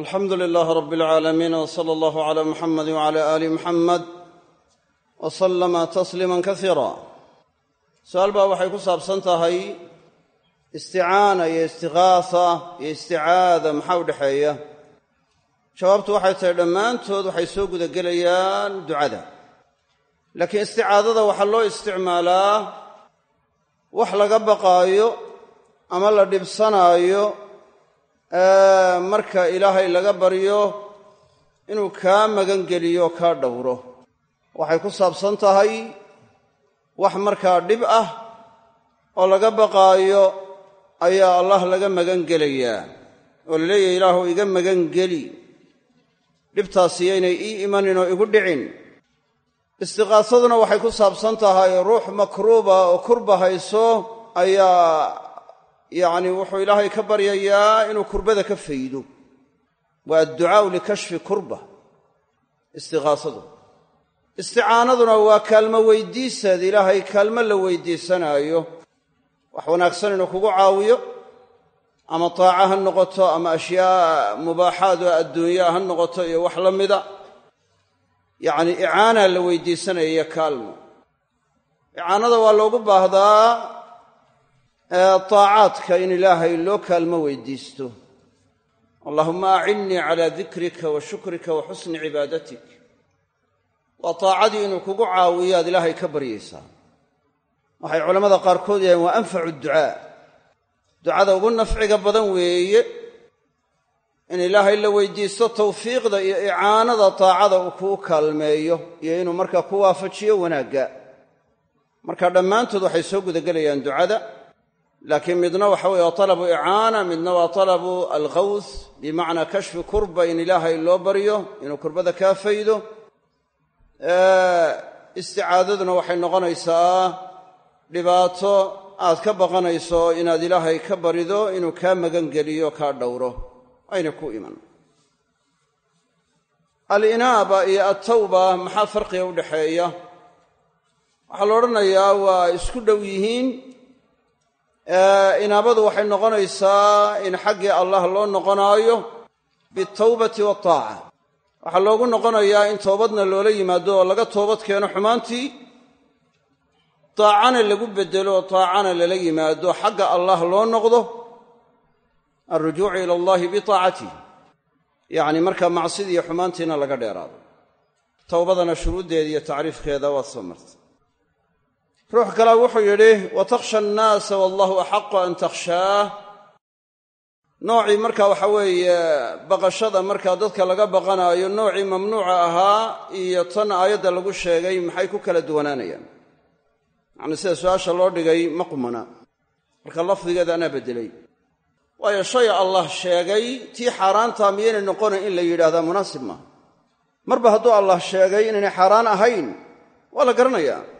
alxamdu lilaah rab alcaalamiin w sala allahu cala muxamadi wcala aali muxamed wa sallama tasliima kasiira su'aal baa waxay ku saabsan tahay isticaana iyo istiqaasa iyo isticaada maxaa u dhexeeya jawaabtu waxay tahay dhammaantood waxay soo gudagelayaan ducada. Laakiin isticaadada waxaa loo isticmaalaa wax laga baqaayo ama la dhibsanaayo marka ilaahay laga baryo inuu kaa magangeliyo kaa dhowro. Waxay ku saabsan tahay wax markaa dhib ah oo laga baqaayo ayaa allah laga magangelayaa. Oo la leeyahay ilaahu iga magangeli. Dhibtaasi yaynay ii imanin oo igu dhicin. Istiqaasaduna waxay ku saabsan tahay ruux makruuba oo kurba hayso ayaa yacni wuxuu ilaahay ka baryayaa inuu kurbada ka faydo. Waa adducaau likashfi kurba istiqaasadu. Isticaanaduna waa kaalmo weydiiseed ilaahay kaalmo la weydiisanaayo. Wax wanaagsan inuu kugu caawiyo ama taaca ha noqoto ama ashyaa mubaaxaad oo adduunya ha noqoto iyo wax la mida. Yacni icaanaa la weydiisanaya iyo kaalmo. Icaanada waa loogu baahdaa taacaadka in ilaahay loo kaalmo weydiisto. Allahuma acinnii calaa dikrika wa shukrika wa xusni cibaadatik. Waa taacadii inuu kugu caawiyo aad ilaahay ka baryaysaa. Waxay culammada qaarkood yahaen waa anfacu ducaa ducada ugu nafciga badan weeye in ilaahay la weydiisto tawfiiqda iyo icaanada taacada uu kuu kaalmeeyo iyo inuu markaa ku waafajiyo wanaagga. Marka dhammaantood waxay soo gudagelayaan ducada laakiin midna waxa weye waa talabu icaana midna waa talabu alkhawth bimacnaa kashfi kurba in ilaahay loo baryo inuu kurbada kaa faydo. Isticaadaduna waxay noqonaysaa dhibaato aad ka baqanayso inaad ilaahay ka barido inuu kaa magangeliyo kaa dhowro. Ayna ku iman. Alinaaba iyo altawba maxaa farqiga u dhexeeya? Waxaa la odhanayaa waa isku dhow yihiin inaabadu waxay noqonaysaa in xaggii allah loo noqonaayo bitawbati waataaca waxaa loogu noqonayaa in toobadna loola yimaado oo laga toobad keeno xumaantii taacana lagu beddelo oo taacana lala yimaado xagga allah loo noqdo alrujuucu ila allahi bitaacatih yacni markaa macsidii xumaantiina laga dheeraado. Towbadana shuruuddeeda iyo tacriifkeeda waad soo martay ruux kalea wuxuu yidhi watakhsha annaasa wallahu axaqu an takhshaah noocii marka waxa weeye baqashada markaa dadka laga baqanaayo noocii mamnuuca ahaa iyo tan aayadda lagu sheegay maxay ku kala duwanaanayaan? Yacni sida su'aasha loo dhigay ma qumana. Marka lafdigeeda anaa beddelay. Waayo shay allah sheegay tii xaaraantaa miyaynay noqonayn in la yidhaahdaa munaasib maaha marba hadduu allah sheegay inaynay xaaraan ahayn waa la garanayaa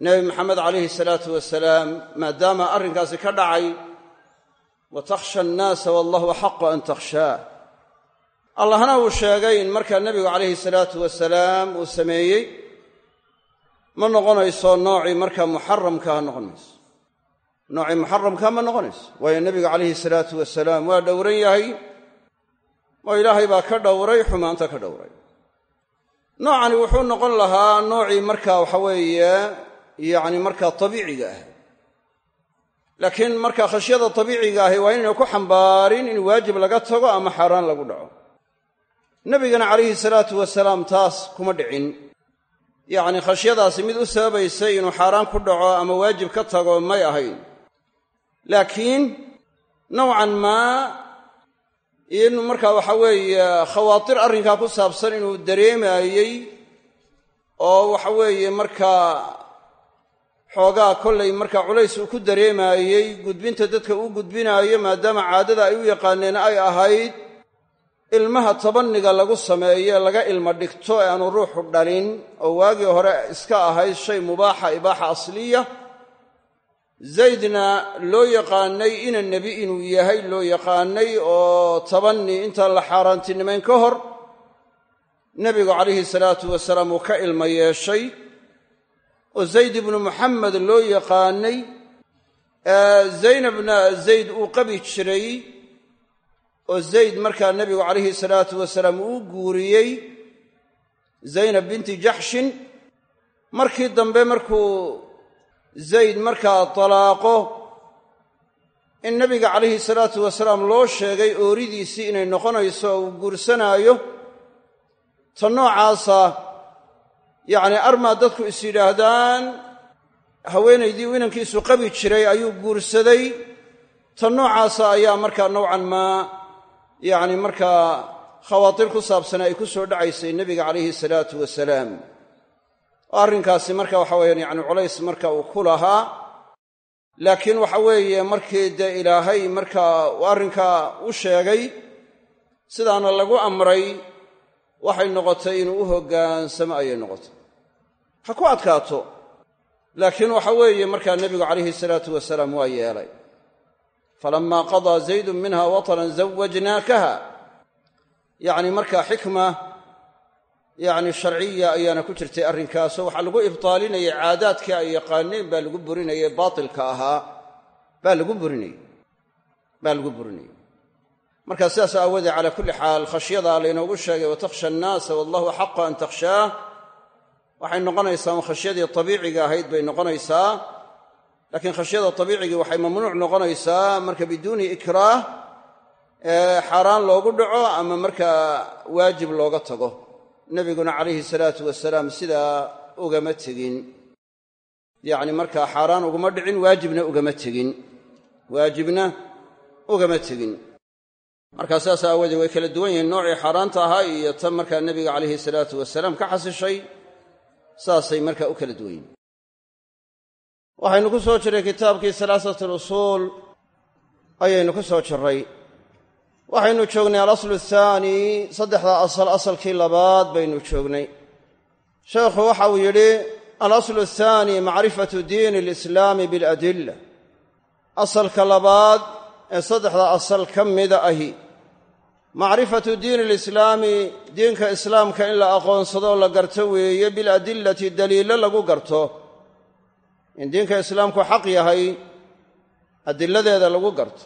nebi maxamed calayhi salaatu wasalaam maadaama arrinkaasi ka dhacay wa takhsha annaasa wallahu axaqu an takhshaa allahna uu sheegay in markaa nebigu calayhi salaatu wasalaam uu sameeyey ma noqonayso noocii markaa muxaramka ha noqon mayso noocii muxaramka ma noqonayso. Waayo nebigu calayhi salaatu wasalaam waa dhowran yahay oo ilaahay baa ka dhowray xumaanta ka dhowray. Noocani wuxuu noqon lahaa noocii markaa waxa weeye yacni markaa tabiiciga ah laakiin markaa khashyada tabiiciga ahi waa inayna ku xambaarin in waajib laga tago ama xaaraan lagu dhaco. Nebigana calayhi salaatu wasalaam taas kuma dhicin. Yacni khashyadaasi mid u sababaysay inuu xaaraan ku dhaco ama waajib ka tago may ahayn. Laakiin nowcan maa in markaa waxa weeye khawaatir arrinkaa ku saabsan inuu dareemaayey oo waxa weeye markaa xoogaa kollay markaa culays uu ku dareemaayey gudbinta dadka uu gudbinaayo maadaama caadada ay u yaqaaneen ay ahayd ilmaha tabanniga lagu sameeye laga ilma dhigto ee aanu ruuxu dhalin oo waagii hore iska ahayd shay mubaaxa ibaaxa asliya. Zaydna loo yaqaanay ina nebi inuu yahay loo yaqaanay oo tabanni intaan la xaaraantinimayn ka hor nebigu calayhi salaatu wasalaam uu ka ilma yeeshay oo zayd ibnu muxamed loo yaqaanay zaynabna zayd uu qabi jiray oo zayd markaa nebigu calayhi salaatu wasalaam uu guuriyey zaynab binti jaxshin. Markii dambe markuu zayd markaa talaaqo in nebiga calayhi salaatu wasalaam loo sheegay ooridiisii inay noqonayso oo uu guursanaayo ta noocaasa yacni armaa dadku is yidhaahdaan haweenaydii uu inankiisu qabi jiray ayuu guursaday. Ta noocaasa ayaa markaa nowcan maa yacni markaa khawaatir ku saabsanaa ay ku soo dhacaysay nebiga calayhi salaatu wasalaam. Oo arrinkaasi marka waxa weyaan yacni culays marka uu ku lahaa laakiin waxa weeye markii dee ilaahay markaa uu arrinkaa u sheegay sidaana lagu amray waxay noqotay inuu u hoggaansamo ayay noqotay. Ha ku adkaato. Laakiin waxa weeye markaa nebigu calayhi salaatu wasalaam waa yeelay. Falamaa qadaa zaydun minha wataran zawajnaakaha yacni markaa xikma yacni sharciya ayaana ku jirtay arrinkaasoo waxaa lagu ibtaalinayay caadaadkii ay yaqaaneen baa lagu burinayay baatilka ahaa baa lagu burinayey baa lagu burinayey markaa sidaas aawoodee calaa kulli xaal khashyada laynoogu sheegay watakhsha annaasa wallahu axaqu an takhshaah waxay noqonaysaa un khashyadii tabiiciga ahayd bay noqonaysaa laakiin khashyada tabiicigii waxay mamnuuc noqonaysaa marka biduuni ikraah xaaraan loogu dhaco ama markaa waajib looga tago. Nebiguna calayhi salaatu wasalaam sidaa ugama tegin. Yacni markaa xaaraan uguma dhicin waajibna ugama tegin. Waajibna ugama tegin markaa saas aawoodee way kala duwan yihiin noocii xaaraanta ahaa iyo tan markaa nebiga calayhi salaatu wasalaam ka xasishay saasay markaa u kala duwan yihiin waxaynu ku soo jirray kitaabkii salaasat alusuul ayaynu ku soo jirray waxaynu joognay alaslu athaani saddexda asal asalkii labaad baynu joognay. Sheekhu waxa uu yidhi alaslu athaani macrifatu diini alislaami bialadilla asalka labaad ee saddexda asal ka mida ahi. Macrifatu diini alislaami diinka islaamka in la aqoonsadoo la garto weeye biladillati daliilo lagu garto. In diinka islaamku xaq yahay adiladeeda lagu garto.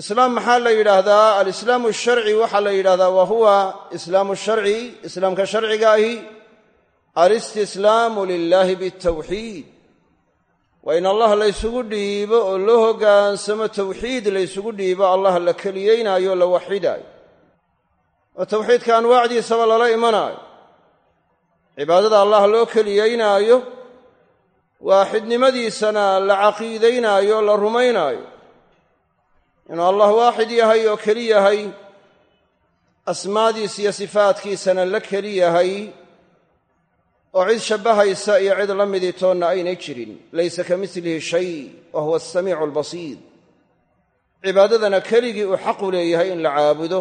Islaam maxaa la yidhaahdaa? Alislaamu sharci waxaa la yidhahdaa wa huwa islaamu sharci islaamka sharciga ahi. Alistislaamu lilaahi bitawxiid waa in allah laysugu dhiibo oo loo hoggaansamo tawxiid laysugu dhiibo allah la keliyeynaayo la waxidaayo. Oo tawxiidka anwaacdiisaba lala imanaayo. Cibaadada allah loo keliyeynaayo waaxidnimadiisana la caqiidaynaayo la rumaynaayo. Inuu allah waaxid yahay oo keli yahay asmaadiis iyo sifaadkiisana la keli yahay oo cid shabbahaysa iyo cid la midii toonna aynay jirin. Laysa ka milihi shay wa huwa asamiicu albasiir cibaadadana keligii uu xaqu leeyahay in la caabudo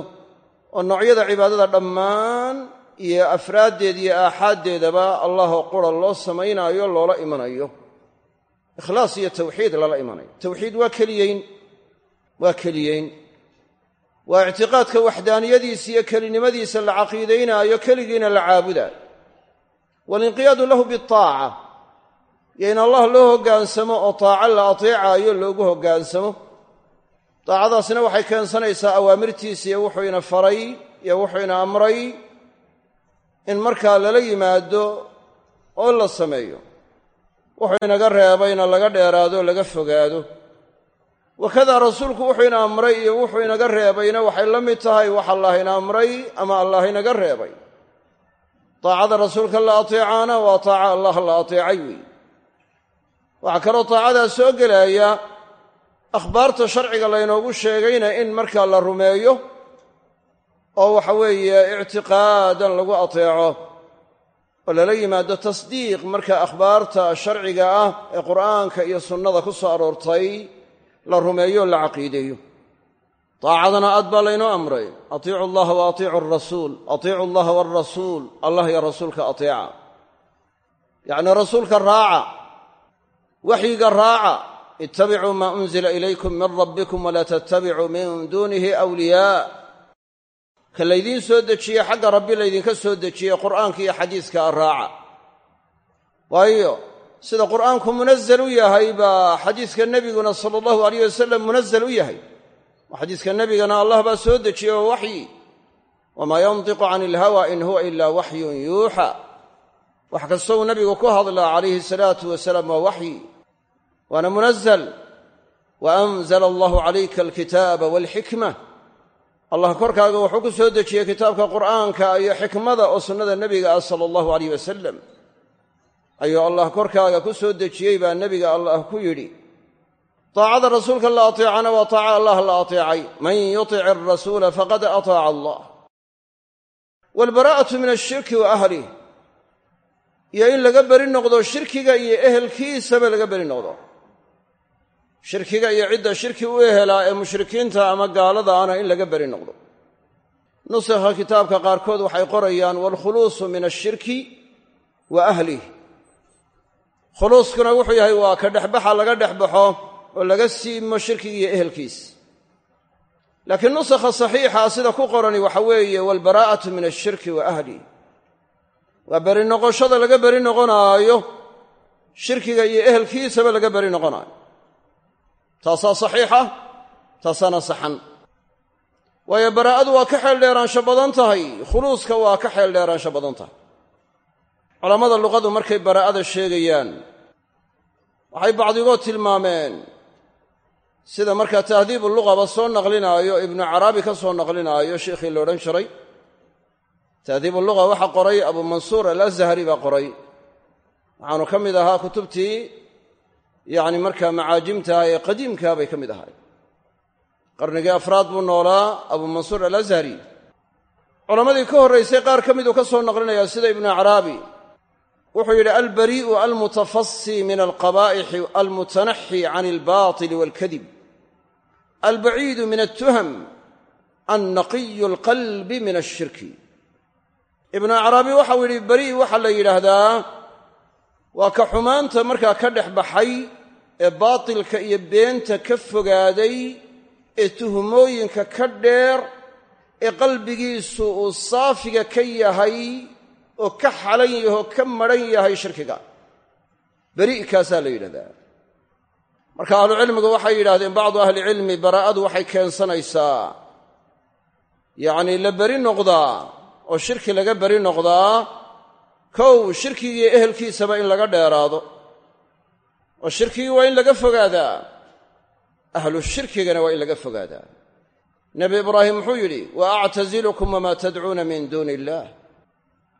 oo noocyada cibaadada dhammaan iyo afraaddeed iyo aaxaaddeedaba allahoo qura loo samaynaayo loola imanayo. Ikhlaas iyo tawxiid lala imanayo tawxiid waa keliyeyn waa keliyeyn. Waa ictiqaadka waxdaaniyadiisa iyo kelinimadiisa la caqiidaynaayo keligiina la caabudaayo walinqiyaadu lahu biaaca iyo in allah loo hoggaansamo oo taaco la ateecaayo loogu hoggaansamo daacadaasna waxay keensanaysaa awaamirtiisa iyo wuxuu ina faray iyo wuxuu ina amray in markaa lala yimaado oo la sameeyo wuxuu inaga reebayna laga dheeraado laga fogaado. Wakadaa rasuulku wuxuu ina amray iyo wuxuu inaga reebayna waxay la mid tahay wax allah ina amray ama allah inaga reebay daacada rasuulka la ateecaana waa taaca allah la ateecay weeye waxaa kaloo taacadaa soo gelaya akhbaarta sharciga laynoogu sheegayna in markaa la rumeeyo oo waxa weeye ictiqaadan lagu ateeco oo lala yimaado tasdiiq marka akhbaarta sharciga ah ee qur'aanka iyo sunnada ku soo aroortay la rumeeyo o la caqiideeyo daacadana aad baa laynoo amray. Atiicu allaha wa atiicu arasuul atiicu allaha waarasuul allah iyo rasuulka ateeca yacnii rasuulka raaca. Waxyiga raaca. Ittabicuu maa unzila ilaykum min rabbikum walaa tattabicuu min duunihi awliyaa. Ka laydiin soo dejiye xagga rabbi laydinka soo dejiyey qur'aanka iyo xadiiska raaca. Waayo sida qur'aanku munazal u yahay baa xadiiska nebiguna sala allahu alayh wasalam munazal u yahay xadiiska nebigana allah baa soo dejiyey oo waxyi. Wamaa yantiqu can ilhawa in huwa ilaa waxyun yuuxa. Wax kasta uu nebigu ku hadlaa calayhi salaatu wasalaam waa waxyi. Waana munazal wa anzala allahu calayka alkitaaba walxikma. Allah korkaaga wuxuu ku soo dejiyey kitaabka qur'aanka iyo xikmada oo sunnada nebiga ah sala allahu alayh wasalam ayuu allah korkaaga ku soo dejiyey baa nebiga allah ku yidhi taacada rasuulka la ateecana waa taaca allah la ateecay man yutic arasuula faqad ataaca allah waalbaraa'atu min ashirki wa ahlih iyo in laga beri noqdo shirkiga iyo ehelkiisaba laga beri noqdo shirkiga iyo cidda shirki u ehelaa ee mushrikiinta ama gaalada ana in laga beri noqdo nusikha kitaabka qaarkood waxay qorayaan waalkhuluusu min ashirki wa ahlih khuluuskuna wuxuu yahay waa ka dhexbaxa laga dhexbaxo oo laga siimo shirkiga iyo ehelkiis. Laakiin nusakha saxiixa sida ku qorani waxa weeye waalbaraa'atu min ashirki wa ahlih waa beri noqoshada laga beri noqonaayo shirkiga iyo ehelkiisaba laga beri noqonaayo. Taasaa saxiixa taasaana saxan. Waayo baraa'adu waa ka xeel dheeraansho badan tahay khuluuska waa ka xeel dheeraansho badan tahay. Culammada luqadu markay baraa'ada sheegayaan waxay bacdigood tilmaameen sida markaa tahdiibu luqaba soo naqlinaayo ibnu caraabi ka soo naqlinaayo sheikhii la odhan jiray tahdiibu luqa waxaa qoray abu mansuur alazhari baa qoray. Waxaanu ka mid ahaa kutubtii yacni markaa macaajimtaha ee qadiimkaa bay ka mid ahay qarnigii afraad buu noolaa abu mansuur alazhari. Culammadii ka horraysay qaar ka miduu ka soo naqlinayaa sida ibnu acraabi wuxuu yidhi albarii'u almutafasi min alqabaa'ixi almutanaxi can albaatili walkadib albaciidu min altuham annaqiyu alqalbi min ashirki ibnu acraabi waxau yidhi bari waxaa la yidhaahdaa waa ka xumaanta markaa ka dhex baxay ee baatilka iyo beenta ka fogaaday ee tuhmooyinka ka dheer ee qalbigiisu uu saafiga ka yahay oo ka xalan yahay oo ka madhan yahay shirkiga beri'kaasaa la yidhahdaa marka ahlucilmigu waxay yidhahdeen bacdu ahlicilmi baraa'adu waxay keensanaysaa. Yacnii la beri noqdaa oo shirki laga beri noqdaa kow shirkigii ehelkiisaba in laga dheeraado. Oo shirkigii waa in laga fogaadaa. Ahlu shirkigana waa in laga fogaadaa. Nebi ibraahim wuxuu yidhi wa actasilukum wamaa tadcuuna min duuni illaah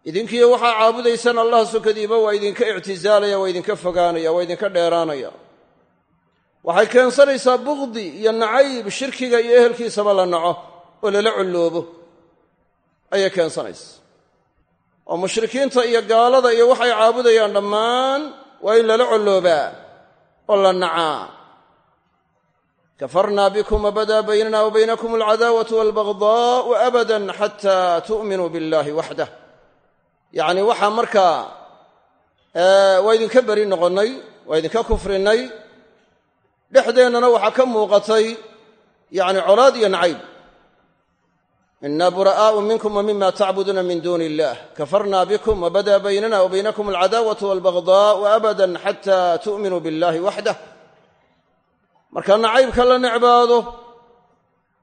idinkiiyo waxaa caabudaysaan allah sukadiiba waa idinka ictisaalaya waa idinka fogaanaya waa idinka dheeraanaya waxay keensanaysaa bukdi iyo nacayb shirkiga iyo ehelkiisaba la naco oo lala colloobo ayay keensanaysa oo mushrikiinta iyo gaalada iyo waxay caabudayaan dhammaan waa in lala colloobaa oo la nacaa. Kafarnaa bikum wabadaa baynana wa baynakum alcadaawatu walbagdaa'u abadan xataa tu'minuu biاllahi waxdah yacni waxaa markaa waa idinka beri noqonnay waa idinka kufrinay dhexdeennana waxaa ka muuqatay yacni colaad iyo nacayb. Ina bura'aau minkum wa mima tacbuduuna min duuni illah kafarna bikum wabada baynana wa baynakum alcadaawatu walbagdaa'u abadan xata tu'minuu biاllahi waxdah marka nacaybka la necbaado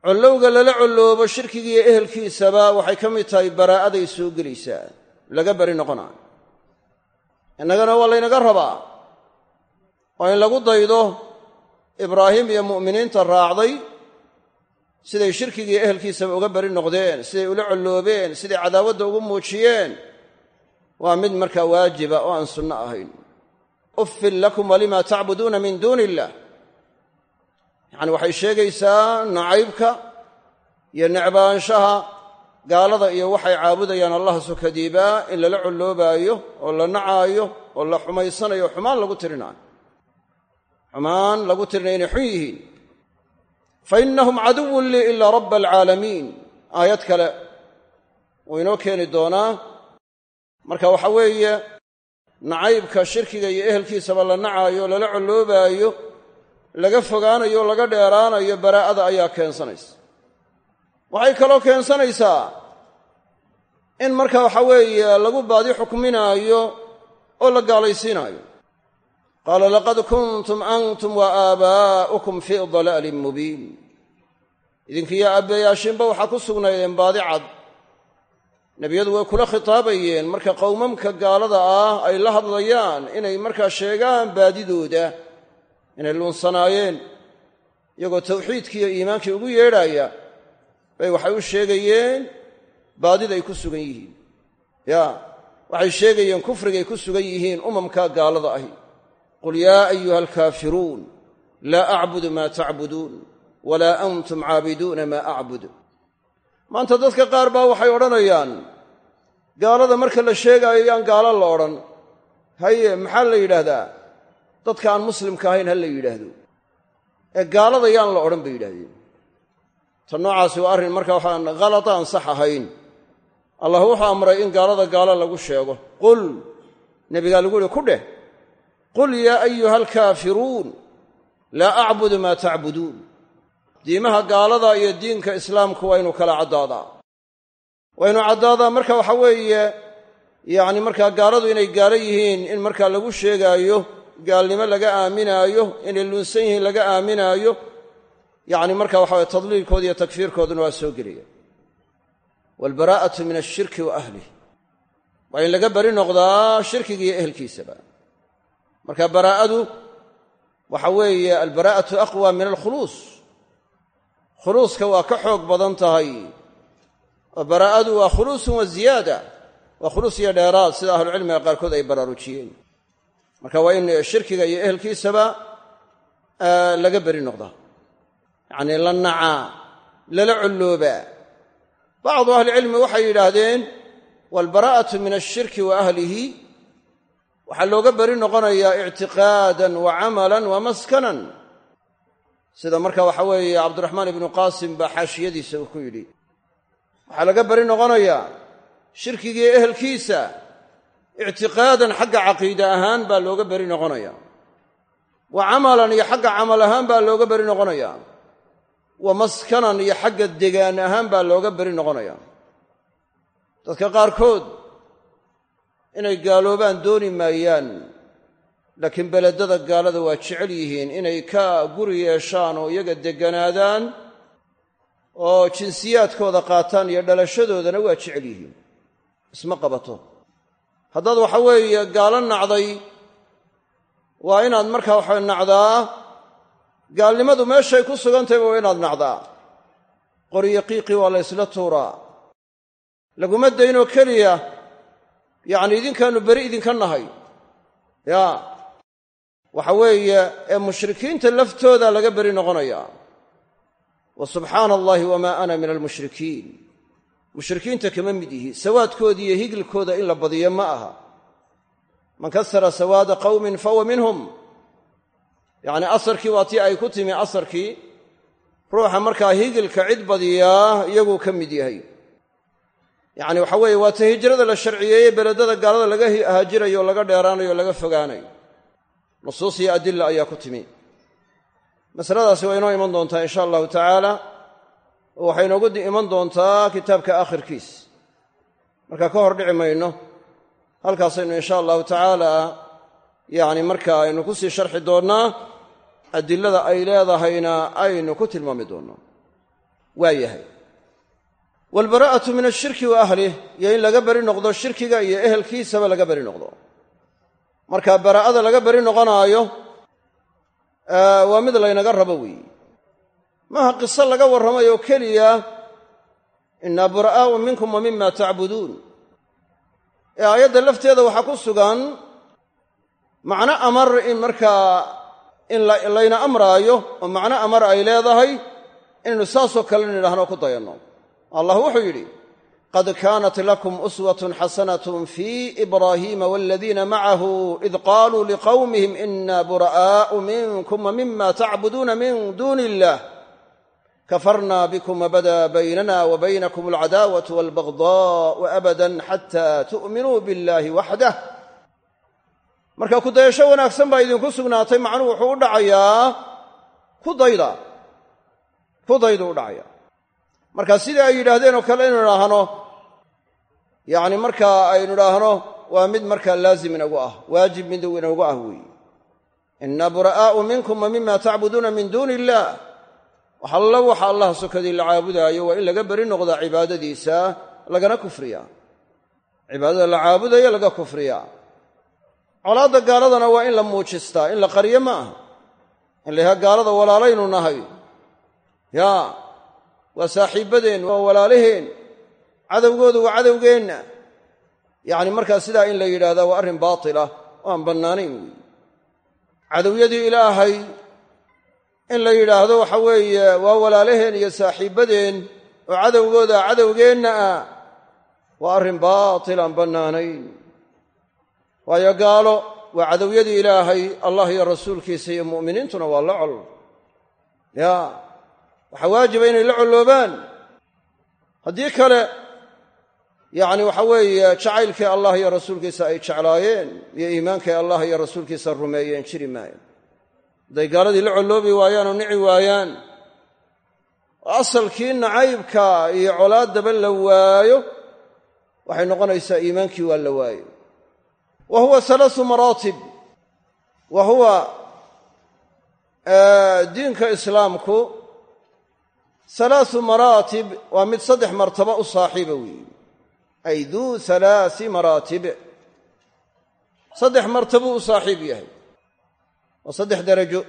collowga lala colloobo shirkigiiyo ehelkiisaba waxay ka mid tahay baraa'aday soo gelaysaa. Laga beri noqonaayo innagana waa laynaga rabaa. Oo in lagu daydo ibraahim iyo mu'miniinta raacday siday shirkigii ehelkiisaba uga beri noqdeen siday ula colloobeen siday cadaawadda ugu muujiyeen waa mid markaa waajiba oo aan sunno ahayn. Uffin lakum walima tacbuduuna min duuni illah yacani waxay sheegaysaa nacaybka iyo necbaanshaha gaalada iyo waxay caabudayaan allah sukadiibaa in lala colloobaayo oo la nacaayo oo la xumaysanayo xumaan lagu tirinaayo xumaan lagu tirinayo inay xun yihiin. Fa innahum caduwun lii ilaa rabba alcaalamiin aayad kale wuu inoo keeni doonaa. Marka waxa weeye nacaybka shirkiga iyo ehelkiisaba la nacaayo lala colloobaayo laga fogaanayo o laga dheeraanayo baraa'ada ayaa keensanaysa. Waxay kaloo keensanaysaa in marka waxa weeye lagu baadi xukminaayo oo la gaalaysiinaayo qaala laqad kuntum antum wa aabaa'ukum fii dalaalin mubiin idinkiyo aabbayaashiinba waxaa ku sugnaydeen baadi cad nebiyadu way kula khitaabayeen marka qowmamka gaalada ah ay la hadlayaan inay markaa sheegaan baadidooda inay luunsanaayeen iyagoo tawxiidkiiyo iimaankii ugu yeedhaaya bay waxay u sheegayeen baadiday ku sugan yihiin ya waxay sheegayeen kufrigay ku sugan yihiin umamka gaalada ahi qul yaa ayuha alkaafiruun laa acbudu maa tacbuduun walaa antum caabiduuna maa acbud maanta dadka qaar baa waxay odhanayaan gaalada marka la sheegaayo yaan gaalo la odhan haye maxaa la yidhaahdaa dadka aan muslimka ahayn ha la yidhaahdo ee gaalada yaan la odhan bay yidhahdeen ta noocaasi waa arrin marka waxaan khalata aan sax ahayn allah wuxuu amray in gaalada gaalo lagu sheego qul nebigaa lagu yihi ku dheh qul yaa ayuha alkaafiruun laa acbudu maa tacbuduun diimaha gaalada iyo diinka islaamku waa ynu kala caddaadaa waa ynu caddaadaa marka waxa weeye yacni markaa gaaladu inay gaalo yihiin in markaa lagu sheegaayo gaalnimo laga aaminaayo inay luunsan yihiin laga aaminaayo yacni marka waxa weye tadliilkooda iyo takfiirkooduna waa soo gelaya waalbaraa'atu min ashirki wa ahlih waa in laga beri noqdaa shirkiga iyo ehelkiisaba marka baraa'adu waxa weeye albaraa'atu aqwa min alkhuluus. Khuluuska waa ka xoog badan tahay. Oo baraa'adu waa khuluusun wa ziyaada. Waa khuluus iyo dheeraad sida ahlucilmiga qaarkood ay baraarujiyeen marka waa in shirkiga iyo ehelkiisaba laga beri noqdaa yacnii la nacaa lala colloobaa bacdu ahlicilmi waxay yidhaahdeen waalbaraa'atu min ashirki wa ahlihi waxaa looga beri noqonayaa ictiqaadan wa camalan wa maskanan. Sida marka waxa weeye cabdiraxmaan ibnu qaasim baa xaashiyadiisa uu ku yidhi. Waxaa laga beri noqonayaa shirkigii ehelkiisa ictiqaadan xagga caqiide ahaan baa looga beri noqonaya. Wa camalan iyo xagga camal ahaan baa looga beri noqonaya. Wa maskanan iyo xagga degaan ahaan baa looga beri noqonaya. Dadka qaarkood inay gaaloobaan dooni maayaan laakiin beledada gaalada waa jecel yihiin inay ka guri yeeshaan oo iyaga degganaadaan oo jinsiyaadkooda qaataan iyo dhalashadoodana waa jecel yihiin. Isma qabato. Haddaad waxa weeye gaalo nacday waa inaad markaa waxa nacdaa gaalnimadu meeshay ku sugantayba waa inaad nacdaa. Qoriyo qiiqii waa la ysla tuuraa. Laguma daynoo keliya yacni idinkaannu beri idinka nahay. Yaa waxa weeye ee mushrikiinta laftooda laga beri noqonayaa wa subxaana allahi wamaa ana min almushrikiin mushrikiinta kama mid yihi sawaadkooda iyo higilkooda in la badiyo ma aha. Man kasara sawaada qawmin fahuwa minhum. Yacni asarkii waa tii ay ku timi asarkii ruuxa markaa higilka cid badiyaa iyaguu ka mid yahay yacni waxa weeye waa ta hijrada la sharciyeeyey beledada gaalada laga haajirayo o laga dheeraanayo o laga fogaanayo. Nusuus iyo adila ayaa ku timi. Masaladaasi waa inoo iman doontaa insha allahu tacaala. Oo waxay inoogu iman doontaa kitaabka aakhirkiis. Marka ka hor dhici mayno halkaasaynu insha allahu tacaala yacni marka aynu ku sii sharxi doonnaa adilada ay leedahayna aynu ku tilmaami doonno. Waa yahay waalbaraa'atu min ashirki wa ahlih iyo in laga beri noqdo shirkiga iyo ehelkiisaba laga beri noqdo. Marka baraa'ada laga beri noqonaayo waa mid laynaga rabo weeye maaha qiso laga warramayo keliya innaa bura'aa'u minkum wa mima tacbuduun ee aayadda lafteeda waxaa ku sugan macno amar in markaa in layna amraayo oo macno amar ay leedahay inaynu saasoo kale nidhaahno ku dayanno allah wuxuu yidhi qad kaanat lakum uswatun xasanatun fii ibraahiima waladiina macahu id qaaluu liqowmihim ina bura'aa'u minkum wa mima tacbuduuna min duuni illah kafarna bikum wabada baynana wa baynakum alcadaawatu walbagdaa'u abadan xata tu'minuu biاllahi waxdah marka kudayasho wanaagsan baa idinku sugnaatay macnuhu wuxuu u dhacayaa kudayda kudaydu u dhacaya marka sidii ay yidhaahdeen oo kale inu idhaahno yacni markaa aynu idhaahno waa mid markaa laazim inagu ah waajib mid inagu ah weeye ina bura'aa'u minkum wa mima tacbuduuna min duuni illah wax alla waxa allah sokadii la caabudaayo waa in laga beri noqdaa cibaadadiisa lagana kufriyaa cibaadada la caabudayo laga kufriyaa colaadda gaaladana waa in la muujistaa in la qaryo ma aha. In layaha gaalada walaalaynu nahay. Yaa waa saaxiibbadeen waa walaalaheen. Cadowgoodu waa cadowgeenna. Yacni markaa sidaa in la yidhaahdaa waa arrin baatilah oo aan bannaanayn weeye. Cadowyadii ilaahay in la yidhaahdo waxa weeye waa walaalaheen iyo saaxiibbadeen oo cadowgooda cadowgeenna ah waa arrin baatil aan bannaanayn. Waayo gaalo waa cadowyadii ilaahay allah iyo rasuulkiisa iyo mu'miniintuna waa la col. Yaa waxaa waajiba inay la colloobaan haddii kale yacni waxa weeye jacaylkii allah iyo rasuulkiisa ay jeclaayeen iyo iimaankay allah iyo rasuulkiisa rumeeyeen jiri maayo. Hadday gaaladii la colloobi waayaan oo nici waayaan asalkii nacaybka iyo colaaddaba la waayo waxay noqonaysaa iimaankii waa la waayo. Wa huwa halaasu maraatib. Wa huwa diinka islaamku halaasu maraatib waa mid saddex martaba u saaxiiba weeye ay duu halaasi maraatib saddex martabuu u saaxiib yahay. Waa saddex darajo.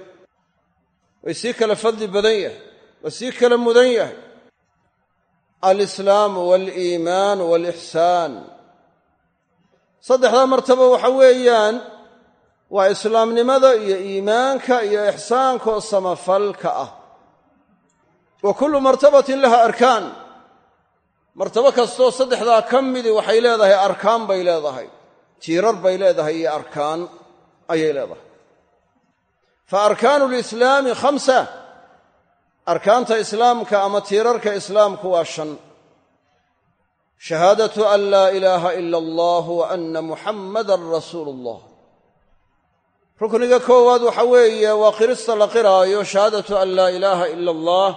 Way sii kala fadli badan yahay. Waa sii kala mudan yahay. Alislaamu waaliimaanu waalixsaan saddexdaa martabo waxa weeyaan waa islaamnimada iyo iimaanka iyo ixsaanka oo samafalka ah wa kullu martabatin laha arkaan. Martabo kastoo saddexdaa ka midi waxay leedahay arkaan bay leedahay. Tiirar bay leedahay iyo arkaan ayay leedahay. Fa arkaanu lislaami khamsa. Arkaanta islaamka ama tiirarka islaamku waa shan. Shahaadatu an laa ilaaha ila allah wa anna muxammadan rasuulu allah rukniga koowaad waxa weeye waa qirista la qiraayo shahaadatu an laa ilaaha ila allah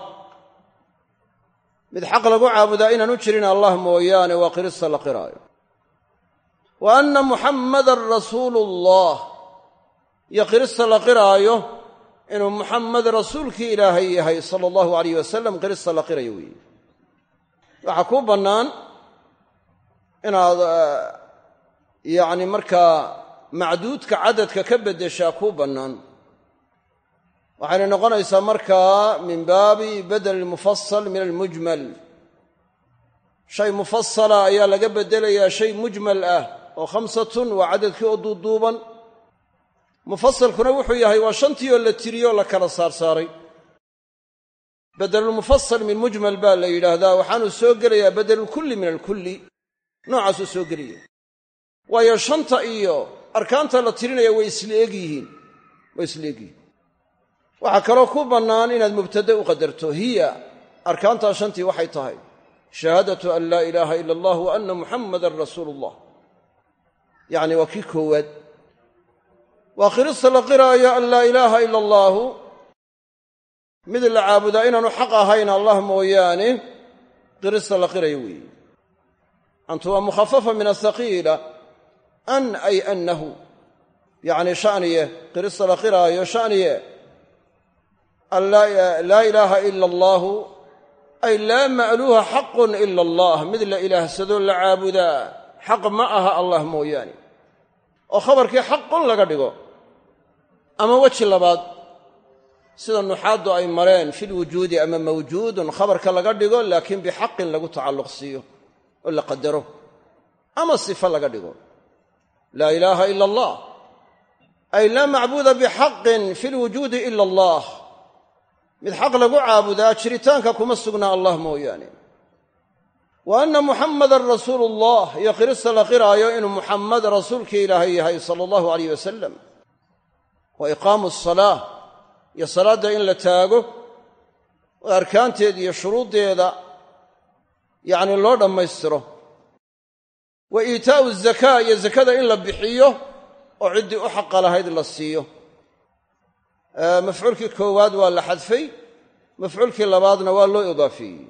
mid xaq lagu caabudaa inaanu jirin allah mooyaane waa qirista la qiraayo. Wa anna muxammadan rasuulu ullah iyo qirista la qiraayo inuu muxamed rasuulkii ilaahay yahay sala allahu alayh wasalam qirista la qirayo weeye waxaa kuu bannaan inaad yacni markaa macduudka cadadka ka beddeshaa kuu bannaan waxayna noqonaysaa markaa min baabi badel mufasal min almujmal. Shay mufasala ayaa laga beddelayaa shay mujmal ah oo khamsatun waa cadadkii oo duuduuban. Mufasalkuna wuxuu yahay waa shantii oo la tiriyoo la kala saarsaaray. Bedelulmufasal min mujmal baa la yidhaahdaa waxaanuu soo gelayaa bedelulkulli min alkulli. Noocaasuu soo gelaya. Waayo shanta iyo arkaanta la tirinaya way isla eg yihiin way isla eg yihiin waxaa kaloo ku bannaan inaad mubtade u qadarto. Hiya arkaantaa shantii waxay tahay shahaadatu an laa ilaaha ila allah wa anna muxammadan rasuulu ullah yacni waa kii koowaad. Waa qirista la qiraayo an laa ilaaha ila allaahu mid la caabudaa inaanu xaq ahayn allah mooyaane qirista la qirayo weeye antu waa mukhafafa min ahaqiila an ay annahu. Yacni shaniye qirista la qiraayo shaniye. an laa ilaaha ila allaahu ay laa ma'luuha xaqun ila allah mid la ilaahsado la caabudaa xaq ma aha allah mooyaane oo khabarkii xaqun laga dhigo ama weji labaad sida nuxaaddu ay mareen filwujuudi ama mawjuudun khabarka laga dhigo laakiin bixaqin lagu tacalluq siiyo oo la qadaro ama sifo laga dhigo laa ilaaha ila allah ay laa macbuuda bixaqin fi lwujuudi ila allah mid xaq lagu caabudaa jiritaanka kuma sugnaa allah mooyaane. Wa anna muxammadan rasuulu ullah iyo qirista la qiraayo inuu muxammad rasuulkii ilaahay yahay sala allahu alayh wasalam wa iqaamu asalaa iyo salaadda in la taago. Oo arkaanteeda iyo shuruuddeeda yacni loo dhammaystiro. Wa iitaa'u zakaa iyo zakada in la bixiyo oo ciddii u xaqa lahayd la siiyo mafcuulkii koowaad waa la xadfay mafcuulkii labaadna waa loo idaafeeyey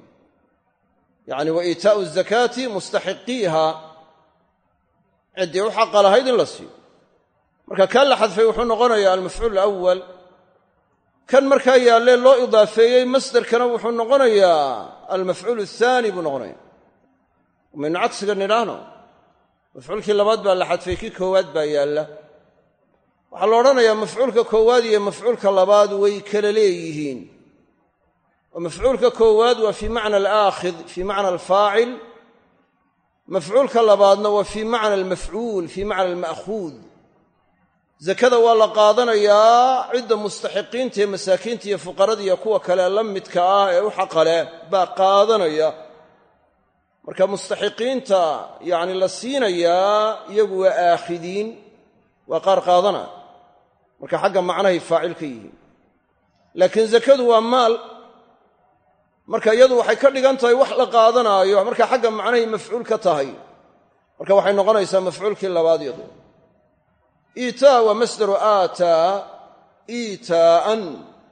yacni wa iitaa'u zakaati mustaxiqiiha. Ciddii u xaqa lahayd in la siiyo. Marka kaa la xadfay wuxuu noqonayaa almafcuul alawal kan markaa yaallee loo idaafeeyey masderkana wuxuu noqonayaa almafcuul athaani buu noqonaya maynu cagsiga nidhaahno? Mafcuulkii labaad baa la xadfay kii koowaad baa yaalla waxaa la odhanayaa mafcuulka koowaad iyo mafcuulka labaad way kala leeyihiin. Oo mafcuulka koowaad waa fii macna alaakhid fii macna alfaacil. Mafcuulka labaadna waa fii macna almafcuul fii macna alma'khuud. Zakada waa la qaadanayaa cidda mustaxiqiinta ee masaakiinta iyo fuqarada iyo kuwa kale la midka ah ee u xaqale baa qaadanaya. Marka mustaxiqiinta yacni la siinayaa iyagu waa aakhidiin waa qaar qaadana marka xagga macnahay faacil ka yihiin. Laakiin zakadu waa maal. Marka iyadu waxay ka dhigan tahay wax la qaadanaayo marka xagga macnahay mafcuul ka tahay. Marka waxay noqonaysaa mafcuulkii labaad yadu iitaa waa masdaru aataa iitaa'an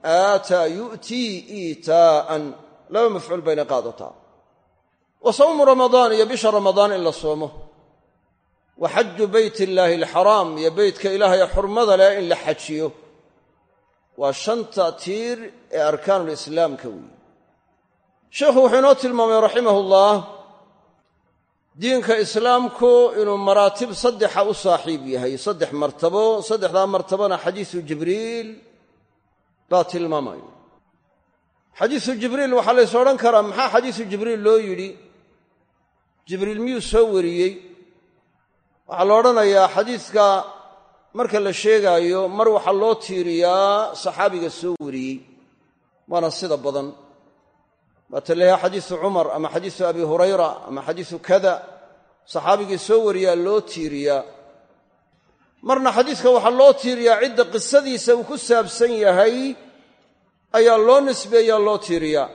aataa yu'tii iitaa'an laba mafcuul bayna qaadataa. Wa sawmu ramadaan iyo bisha ramadaan in la soomo wa xaju beyt illaahi alxaraam iyo beytka ilaahay xurmada leh in la xajiyo. Waa shanta tiir ee arkaanulislaamka weeye. Sheikhu wuxuu inoo tilmaamay raximahullah diinka islaamku inuu maraatib saddexa u saaxiib yahay saddex martabo saddexdaa martabona xadiisu jibriil baa tilmaamaya xadiisu jibriil waxaa lays odhan karaa maxaa xadiisu jibriil loo yidhi? Jibriil miyuu soo wariyey waxaa la odhanayaa xadiiska marka la sheegaayo mar waxaa loo tiiriyaa saxaabiga soo wariyey. Waana sida badan. Waata layaha xadiisu cumar ama xadiisu abi hurayra ama xadiisu kada. Saxaabigii soo wariyaa loo tiiriyaa. Marna xadiiska waxaa loo tiiriyaa cidda qisadiisa uu ku saabsan yahay ayaa loo nisbeeyaa loo tiiriyaa.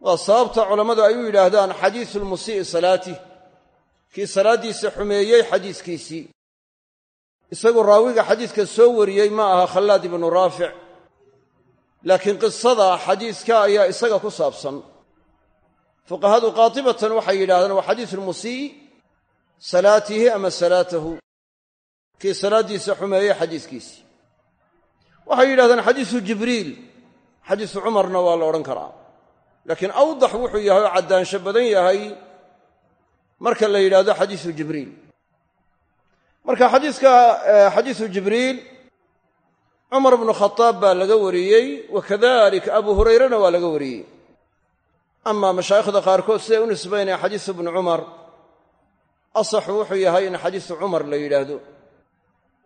Waa sababta culammadu ay u yidhaahdaan xadiisu lmusii'i salaatih kii salaaddiisa xumeeyey xadiiskiisii. Isagu raawiga xadiiska soo wariyey ma aha khallaad ibnu raafic laakiin qisada xadiiska ayaa isaga ku saabsan. Fuqahadu qaatibatan waxay yidhahdeen waa xadiisu lmusii salaatihi ama salaatahu. Kii salaaddiisa xumeeyey xadiiskiisii. Waxay yidhahdeen xadiisu jibriil xadiisu cumarna waa la odhan karaa. Laakiin awdax wuxuu yahay oo caddaansho badan yahay marka la yidhahdo xadiisu jibriil. Marka xadiiska xadiisu jibriil cumar bnu khadaab baa laga wariyey wa kadalik abu hurayrena waa laga wariyey. Amaa mashaayikhda qaarkood siday u nisbaynaya xadiisu bnu cumar? Asaxu wuxuu yahay in xadiisu cumar la yidhaahdo.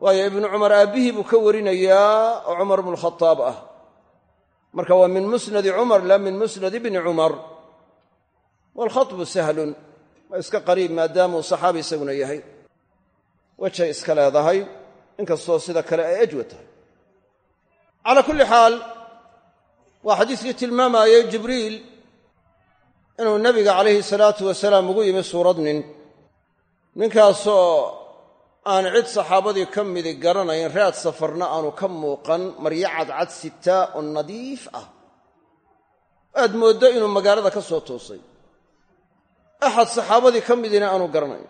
Waayo ibnu cumar aabbihii buu ka warinayaa oo cumar bnu khadaab ah. Marka waa min musnadi cumar la min musnad ibni cumar. Waalkhatbu sahlun iska qariib maadaamuu saxaabi isaguna yahay. Wejay iska leedahay inkastoo sida kale ay ajwa tahay. Calaa kulli xaal waa xadiiskii tilmaamayey jibriil inuu nebiga calayhi salaatu wasalaam ugu yimi suurad nin. Ninkaasoo aan cid saxaabadii ka midi garanayn raad safarna aanu ka muuqan maryo cadcad sitaa oo nadiif ah. Aad mooddo inuu magaalada ka soo toosay axad saxaabadii ka midina aanu garanayn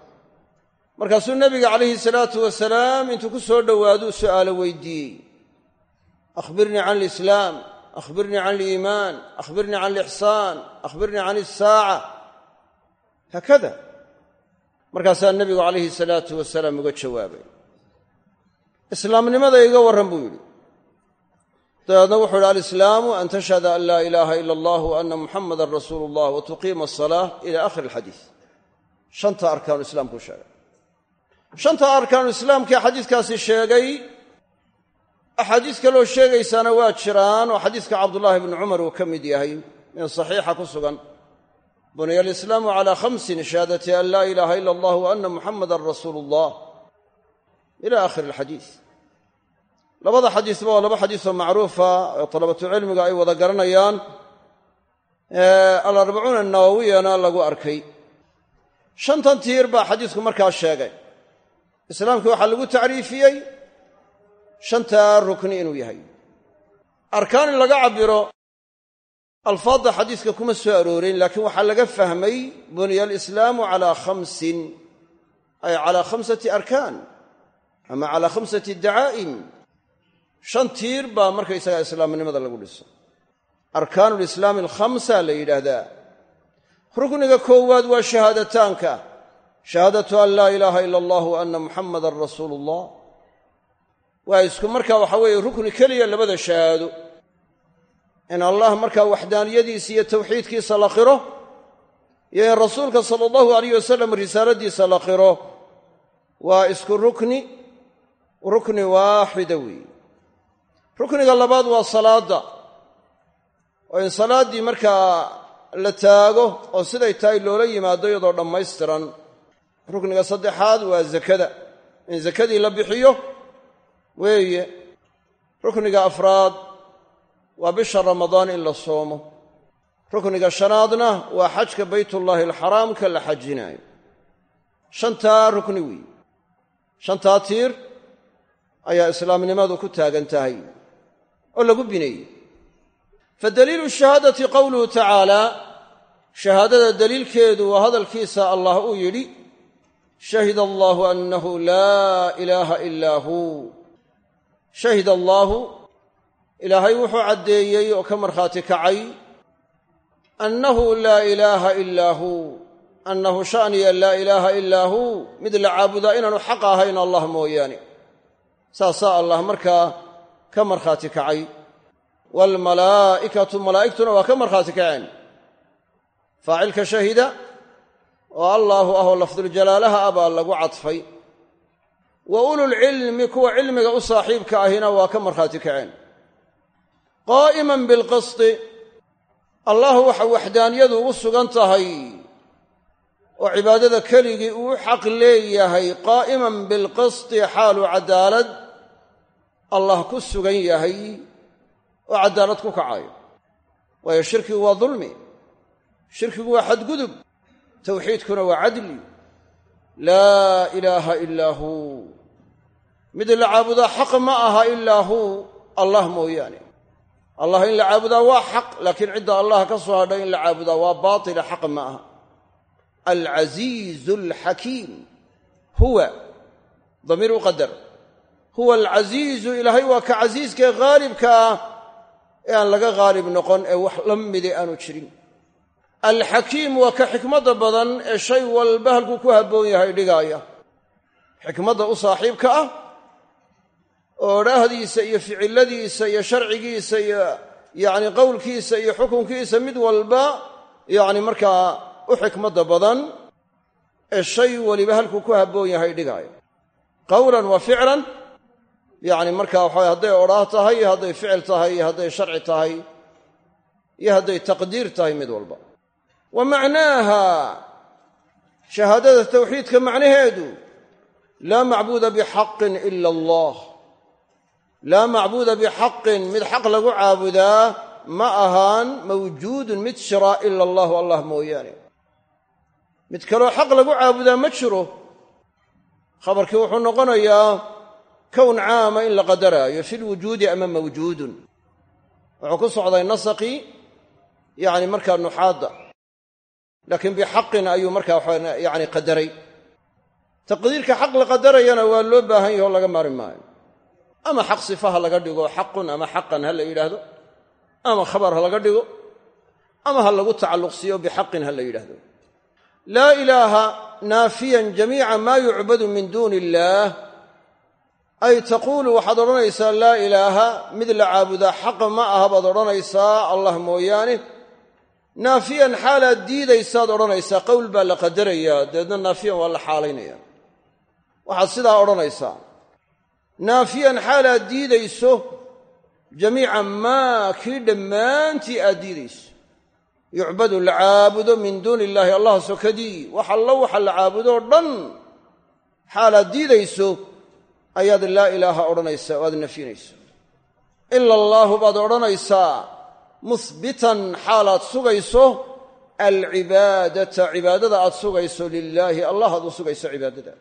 markaasuu nebiga calayhi salaatu wasalaam intuu ku soo dhowaaduu su'aalo weydiiyey akhbirnii can alislaam akhbirnii can aliimaan akhbirnii can alixsaan akhbirnii can alsaaca haakada markaasaa nebigu calayhi salaatu wasalaam uga jawaabay islaamnimada iga warran buu yidhi dabeedna wuxuu yidhi alislaamu an tashhada an laa ilaaha ila allah wa anna muxamadan rasuulu allah wa tuqiima asalaa ila akhiri alxadiis shanta arkaanu islaamkuu sheegay. Shanta arkaanu islaamkii xadiiskaasi sheegay axaadiis kaloo sheegaysaana waa jiraan oo xadiiska cabdullaahi bni cumar uu ka mid yahay in saxiixa ku sugan. Buniya alislaamu calaa khamsin shahaadati an laa ilaaha ila allah wa anna muxamadan rasuulu allah ila aakhiri alxadiis labada xadiisba waa laba xadiisoo macruufa oo talabatu cilmiga ay wada garanayaan. Alarbacuuna nawawiyana lagu arkay. Shantan tiir baa xadiisku markaa sheegay. Islaamkii waxaa lagu tacriifiyey shantaa rukni inuu yahay. Arkaan in laga cabbiro alfaadda xadiiska kuma soo aroorin laakiin waxaa laga fahmay buniya alislaamu calaa khamsin ay calaa khamsati arkaan ama calaa khamsati dacaa'im shan tiir baa markaysaga islaamnimada lagu dhiso. Arkaanu lislaami alkhamsa la yidhaahdaa. Rukniga koowaad waa shahaadataanka. Shahaadatu an laa ilaaha ila allah wa anna muxamadan rasuulu ullah waa isku markaa waxa weeye rukni keliya labada shahaado. In allah markaa waxdaaniyadiisa iyo tawxiidkiisa la qiro iyo in rasuulka sala allahu alayh wasalam risaaladiisa la qiro waa isku rukni. Rukni waaxida weeye rukniga labaad waa salaadda. Oo in salaaddii markaa la taago oo siday tahay loola yimaado iyadoo dhammaystiran. Rukniga saddexaad waa zakada. In zakadii la bixiyo weeye. Rukniga afraad waa bisha ramadaan in la soomo. Rukniga shanaadna waa xajka baytullaahi alxaraamka la xajinaayo. Shantaa rukni weeye. Shantaa tiir ayaa islaamnimadu ku taagan tahay oo lagu bineeyey. Fa daliilu shahaadati qowluhu tacaala shahaadada daliilkeedu waa hadalkiisa allah uu yidhi shahida allaahu annahu laa ilaaha ilaa huu shahida allaahu ilaahay wuxuu caddeeyey oo ka markhaati kacay annahu laa ilaaha ilaa huu annahu sha'niya laa ilaaha ilaa huu mid la caabudaa inaanu xaq ahayn allah mooyaane. Saasaa allah markaa ka markhaati kacay. Waalmalaa'ikatu malaa'igtuna waa ka markhaati kaceen. Faacilka shahida oo allaahu ah oo lafduljalaalaha ah baa lagu cadfay. Wa ululcilmi kuwa cilmiga u saaxiibka ahina waa ka markhaati kaceen. Qaa'iman bilqisti allah waxa waxdaaniyadu ugu sugan tahay oo cibaadada keligii uu xaq leeyahay qaa'iman bilqisti xaaluu cadaalad allah ku sugan yahay oo cadaalad ku kacayo waayo shirkigu waa dulmi shirkigu waa xadgudub tawxiidkuna waa cadli. Laa ilaaha ilaa huu mid la caabudaa xaq ma aha ilaa huu allah mooyaane. Allah in la caabudaa waa xaq laakiin cidda allah ka soo hadhay in la caabudaa waa baatila xaq ma aha. Alcasiizu alxakiim huwa damiir u qadar huwa alcasiizu ilaahay waa ka casiiskae haalibka ah. Ee aan laga haalib noqon ee wax la midi aanu jirin. Alxakiim waa ka xikmadda badan ee shay walba halkuu ku habboon yahay dhigaaya. Xikmadda u saaxiibka ah oo odhaahdiisa iyo ficiladiisa iyo sharcigiisa iyo yacni qowlkiisa iyo xukunkiisa mid walba yacni markaa u xikmadda badan ee shay weliba halkuu ku habboon yahay dhigaaya. Qowlan wa yacni markaa waxaa hadday odhaah tahay iyo hadday ficil tahay iyo hadday sharci tahay iyo hadday taqdiir tahay mid walba. Wa macnaaha shahaadada tawxiidka macnaheedu laa macbuuda bixaqin ila allah. Laa macbuuda bixaqin mid xaq lagu caabudaa ma ahaan mawjuudun mid jiraa ila allahu allah mooyaane. Mid kaloo xaq lagu caabudaa ma jiro. Khabarkii wuxuu noqonayaa kown caama in la qadaraayo fi lwujuudi ama mawjuudun. Wuxuu ku socday nasaqii yacni markaa nuxaadda. Laakiin bixaqin ayuu markaa waxaa yacni qadaray. Taqdiirka xaq la qadarayana waa loo baahan yahe oo laga maari maayo. Ama xaq sifaha laga dhigo xaqun ama xaqan ha la yidhaahdo. Ama khabar ha laga dhigo. Ama ha lagu tacalluqsiiyo bixaqin ha la yidhaahdo. Laa ilaaha naafiyan jamiica maa yucbadu min duuni illaah ay taquulu waxaad odhanaysaa laa ilaaha mid la caabudaa xaqa ma aha baad odhanaysaa allah mooyaane. Naafiyan xaalaad diidaysaad odhanaysaa qowl baa la qadarayaa dabeedna naafiyan waa la xaalaynaya. Waxaad sidaa odhanaysaa. Naafiyan xaalaad diidayso jamiica maa kii dhammaantii aad diidayso. Yucbadu la caabudo min duuni illaahi allah sokadii wax allo waxa la caabudoo dhan xaalaad diidayso ayaad laa ilaaha odhanaysaa o aad nafyinayso ila allaahu baad odhanaysaa muhbitan xaalaad sugayso alcibaadata cibaadada aad sugayso lilaahi allah aad u sugayso cibaadada.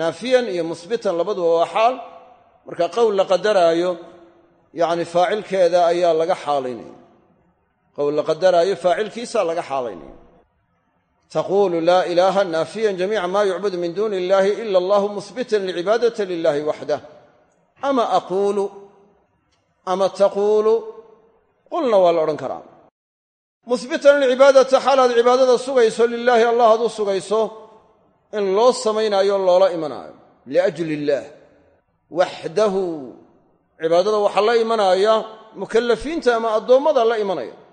Naafiyan iyo muhbitan labaduba waa xaal. Marka qowl la qadaraayo yacni faacilkeeda ayaa laga xaalaynaya qowl la qadaraayo faacilkiisa laga xaalaynaya taquulu laa ilaaha naafiyan jamiica maa yucbadu min duuni illaahi ila allahu muhbitan alcibaadata lilahi waxdah ama aquulu ama taquulu qulna waa la odhan karaa muhbitan alcibaadata xaalaad cibaadada sugayso lilaahi allah aad u sugayso in loo samaynaayo loola imanaayo liajli illaah waxdahu cibaadada waxaa la imanaya mukallafiinta ama addoommada la imanaya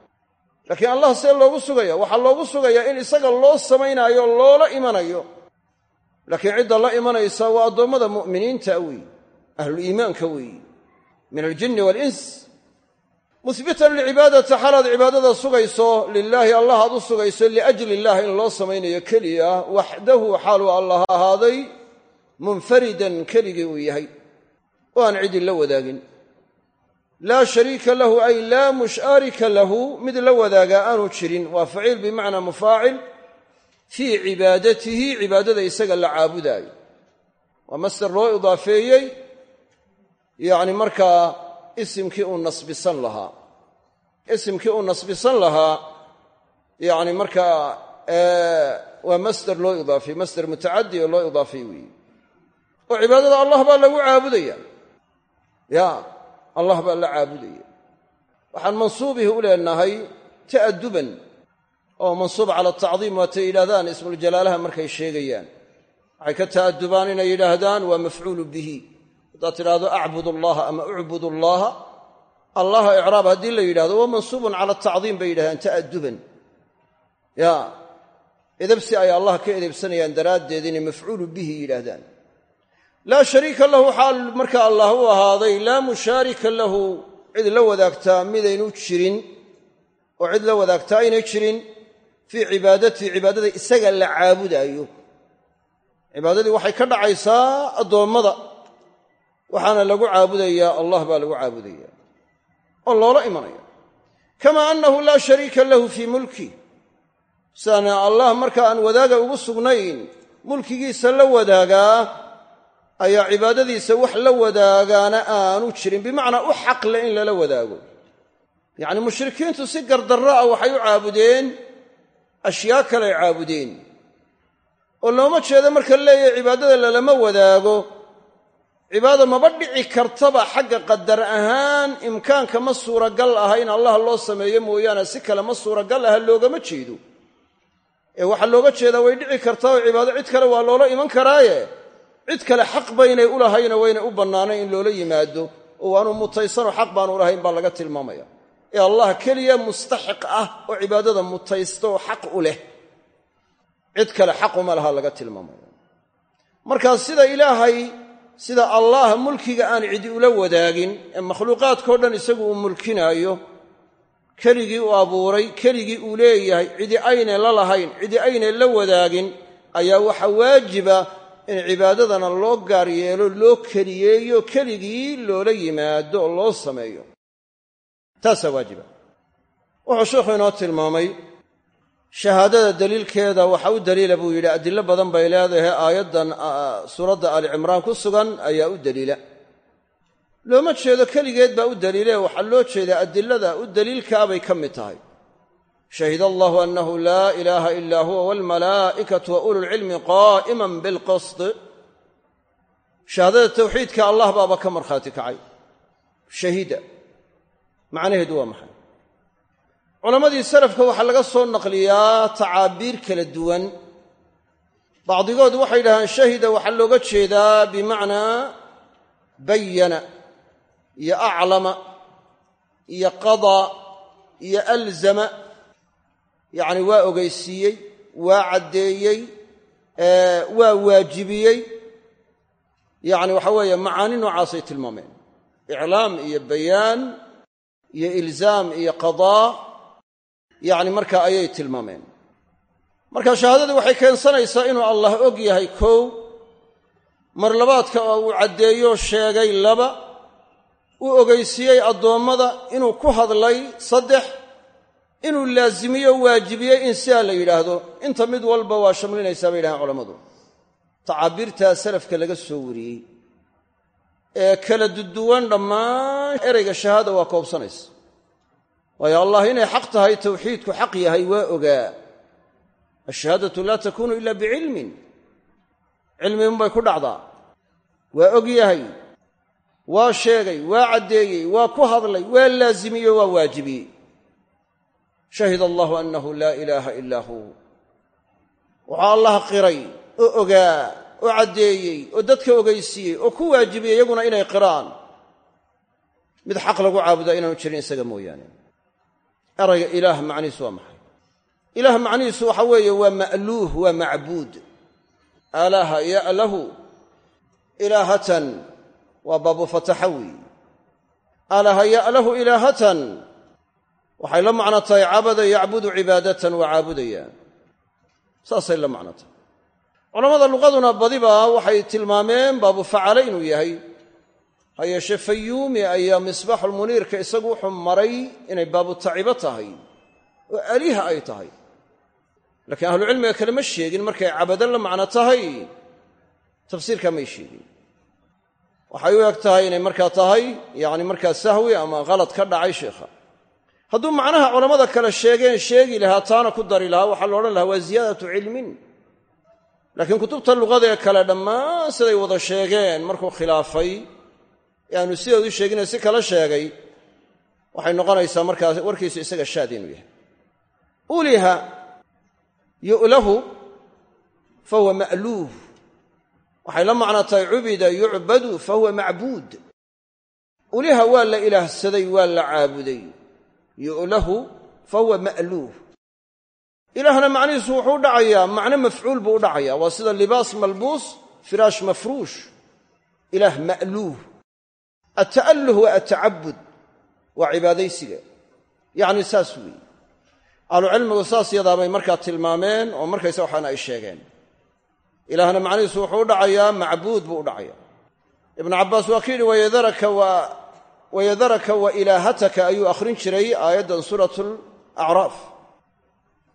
laakiin allah see loogu sugaya waxaa loogu sugayaa in isaga loo samaynaayo loola imanayo. Laakiin cidda la imanaysa waa addoommada mu'miniinta weeye ahluliimaanka weeye min aljinni waalins muhbitan lilcibaadati xaalaad cibaadada sugayso lilaahi allah aad u sugayso liajli illah in loo samaynayo keliya waxdahu xaaluu allah ahaaday munfaridan keligii uu yahay. Oo aan cidin la wadaagin laa shariika lahu ay laa mushaarika lahu. Mid la wadaagaa aanu jirin. Waa faciil bimacnaa mufaacil fii cibaadatihi cibaadada isaga la caabudaayo. Waa master loo idaafeeyey yacni markaa isimkii uu nasbisan lahaa. Isimkii uu nasbisan lahaa yacni markaa waa masder loo idaafiyey masder mutacadi oo loo idaafay weeye. Oo cibaadada allah baa lagu caabudaya. Ya allah baa la caabudaya. Waxaan mansuubihi u leenahay ta'aduban oo mansuub cala atacdiim waatay yidhahdaan ismuljalaalaha markay sheegayaan. Waxay ka ta'adubaan inay yidhaahdaan waa mafcuulu bihi. Haddaad tidhaahdo acbud allaha ama ucbud allaha allaha icraab haddii la yidhahdo waa mansuubun cala atacdiim bay yidhahdaan ta'aduban ya edebsi ay allah ka edebsanayaan daraaddeed inay mafcuulu bihi yidhaahdaan laa shariika lahu xaal marka allah u ahaaday laa mushaarika lahu cid la wadaagtaa midaynu jirin oo cid la wadaagtaa aynay jirin fii cibaadatii cibaadada isaga la caabudaayo. Cibaadadii waxay ka dhacaysaa addoommada waxaana lagu caabudayaa allah baa lagu caabudaya oo loola imanaya. Kamaa annahu laa shariika lahu fii mulki. Sidaana allah marka aan wadaaga ugu sugnayn mulkigiisa la wadaagaa ayaa cibaadadiisa wax la wadaagaana aanu jirin. Bimacnaa u xaqle in lala wadaago. Yacni mushrikiintu si gardarro ah waxay u caabudeen ashyaa kaley caabudeen. Oo looma jeedo marka leeyahay cibaadada lalama wadaago cibaada maba dhici kartaba xagga qadar ahaan imkaanka ma suuragal aha in allah loo sameeyo mooyaane si kale ma suuragal aha loogama jeedo. Ee waxaa looga jeedaa way dhici kartaa oo cibaado cid kale waa loola iman karaaye cid kale xaq baynay u lahayno waynay u bannaanayn in loola yimaado oo waanu mutaysanoo xaq baanu lahayn baa laga tilmaamaya. Ee allah keliya mustaxiq ah oo cibaadada mutaysta oo xaq u leh. Cid kale xaquma laha laga tilmaamaya. Markaa sida ilaahay sida allah mulkiga aan cidi ula wadaagin ee makhluuqaadkao dhan isagu uu mulkinaayo keligii u abuuray keligii uu leeyahay cidi aynay la lahayn cidi aynay la wadaagin ayaa waxa waajiba in cibaadadana loo gaar yeelo loo keliyeeyo keligii loola yimaado oo loo sameeyo. Taasaa waajiba. Wuxuu sheikhu inoo tilmaamay shahaadada daliilkeeda waxa u daliila buu yidhi adilo badan bay leedahay aayaddan suuradda aali cimraan ku sugan ayaa u daliila. Looma jeedo keligeed baa u daliile waxaa loo jeedaa adilada u daliilkaa bay ka mid tahay shahid allahu annahu laa ilaaha ilaa huwa waalmalaa'ikatu wa ululcilmi qaa'iman bilqisd shahaadada tawxiidka allah baaba ka markhaati kacay shahida macnaheedu waa maxay culammadii salafka waxaa laga soo naqliyaa tacaabiir kala duwan bacdigood waxay yidhahdaan shahida waxaa looga jeedaa bimacnaa bayana iyo aclama iyo qadaa iyo alzama yacni waa ogeysiiyey waa caddeeyey waa waajibiyey. Yacni waxa weeye macaani noocaasay tilmaameen. Iclaam iyo bayaan iyo ilzaam iyo qadaa yacni marka ayay tilmaameen. Marka shahaadadu waxay keensanaysaa inuu allah og yahay kow mar labaadka oo uu caddeeyo sheegay laba uu ogeysiiyey addoommada inuu ku hadlay saddex inuu laazimiyo waajibiyey in sidaa la yidhaahdo. Inta mid walba waa shamlinaysaa bay yidhahaan culammadu. Tacaabiirtaa salafka laga soo wariyey ee kala duduwan dhammaan ereyga shahaada waa koobsanaysa. Waayo allah inay xaq tahay tawxiidku xaq yahay waa ogaa. Ashahaadatu laa takuunu ila bicilmin cilmi unbay ku dhacdaa. Waa og yahay waa sheegay waa caddeeyey waa ku hadlay waa laazimiyey waa waajibiyey shahida allahu annahu laa ilaaha ilaa hu waxaa allah qiray oo ogaa oo caddeeyey oo dadka ogeysiiyey oo ku waajibiyey iyaguna inay qiraan mid xaq lagu caabudaa inaanu jirin isaga mooyaane erayga ilaah macnihiisu waa maxay ilaah macnihiisu waxa weeye waa ma'luuh waa macbuud alaha ya'lahu ilaahatan waa baabu fataxa weeye alaha ya'lahu ilaahatan waxay la macno tahay cabada yacbudu cibaadatan waa caabudayaan saasay la macno tahay culammada luqaduna badiba waxay tilmaameen baabu facale inuu yahay. Ha yeeshe fayuumi ayaa misbaaxulmuniirka isagu wuxuu maray inay baabu tacibo tahay oo aliha ay tahay. Laakiin ahlucilmiga kale ma sheegin markay cabado la macno tahay tafsiirkaa may sheegin. Waxay u eg tahay inay markaa tahay yacni markaa sahwi ama khalad ka dhacay sheikha hadduu macnaha culammada kale sheegeen sheegi lahaa taana ku dari lahaa waxaa la odhan lahaa waa ziyaadatu cilmin. Laakiin kutubta luqada ee kale dhammaan siday wada sheegeen markuu khilaafay ee aanu sidoodii sheegine si kala sheegay waxay noqonaysaa markaa warkiisu isaga shaad inuu yahay. Uliha yu'lahu fa huwa ma'luuh. Waxay la macno tahay cubida yucbadu fa huwa macbuud. Uliha waa la ilaahsaday waa la caabuday yu'lahu fa huwa ma'luuh ilaahna macnihiisu wuxuu u dhacayaa macno mafcuul buu u dhacayaa. Waa sida libaas malbuus firaash mafruush. Ilaah ma'luuh atta'alluh waa atacabud waa cibaadaysiga. Yacni saas weeye. Ahlucilmigu saas yadaabay markaa tilmaameen oo markaysa waxaana ay sheegeen. Ilaahna macnihiisu wuxuu u dhacayaa macbuud buu u ibnu cabbaas waa ka yidhi wayadaraka wa ilaahataka ayuu akhrin jiray aayaddan suurat alacraaf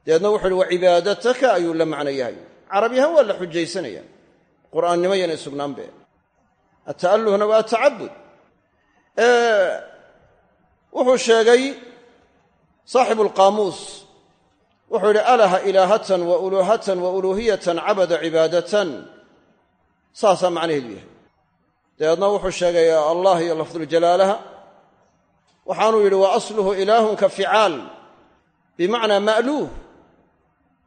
dabeedna wuxu uhi wa cibaadataka? ayuu la macno yahay. Carab yahaan waa la xujaysanaya. Qur'aannimo yanay sugnaanbe. Ata'alluhna waa atacabud wuxuu sheegay saaxibu alqaamuus wuxuu yidhi alaha ilaahatan wa uluuhatan wa uluuhiyatan cabada cibaadatan. Saasaa macnaheedu yahay dabeedna wuxuu sheegay allah iyo lafduljalaalaha waxaanuu yidhi wa asluhu ilaahun ka ficaal bimacnaa ma'luuh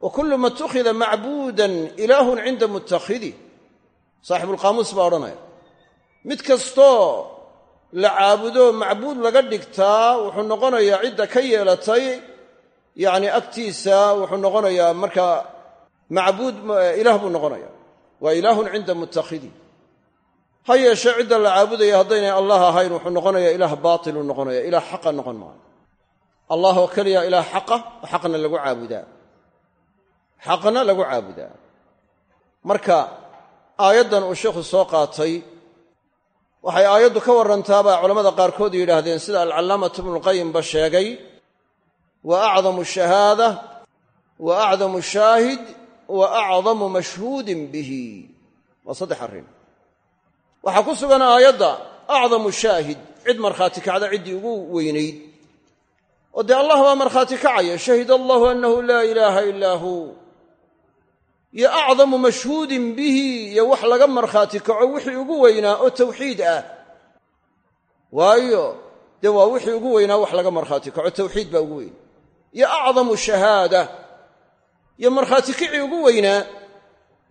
wa kullu ma ittakhida macbuudan ilaahun cinda mutakhidi. Saaxibulqaamuus baa odhanaya. Mid kastoo la caabudo macbuud laga dhigtaa wuxuu noqonayaa cidda ka yeelatay yacni agtiisa wuxuu noqonayaa markaa macbuud ilaah buu noqonaya waa ilaahun cinda mutakhidi ha yeeshee cidda la caabudaya haddaynay allah ahayn wuxuu noqonayaa ilaah baatiluu noqonaya ilaah xaqa noqon maayo. Allah oo keliya ilaah xaqa oo xaqna lagu caabudaa. Xaqna lagu caabudaa. Marka aayaddan uu sheikhu soo qaatay waxay aayaddu ka warrantaabaa culammada qaarkood yidhaahdeen sida alcallaamatu ibnulqayimba sheegay wa acdamu shahaada wa acdamu shaahid wa acdamu mashhuudin bihi. Waa saddex arrin waxaa ku sugan aayadda acdamu shaahid. Cid markhaati kacda ciddii ugu weynayd. Oo dee allah baa markhaati kacaya shahida allahu annahu laa ilaaha ilaa hu. Iyo acdamu mashhuudin bihi. Iyo wax laga markhaati kaco wixii ugu weynaa oo tawxiid ah. Waayo dee waa wixii ugu weynaa wax laga markhaati kaco tawxiid baa ugu weyn. Iyo acdamu shahaada. Iyo markhaati kicii ugu weynaa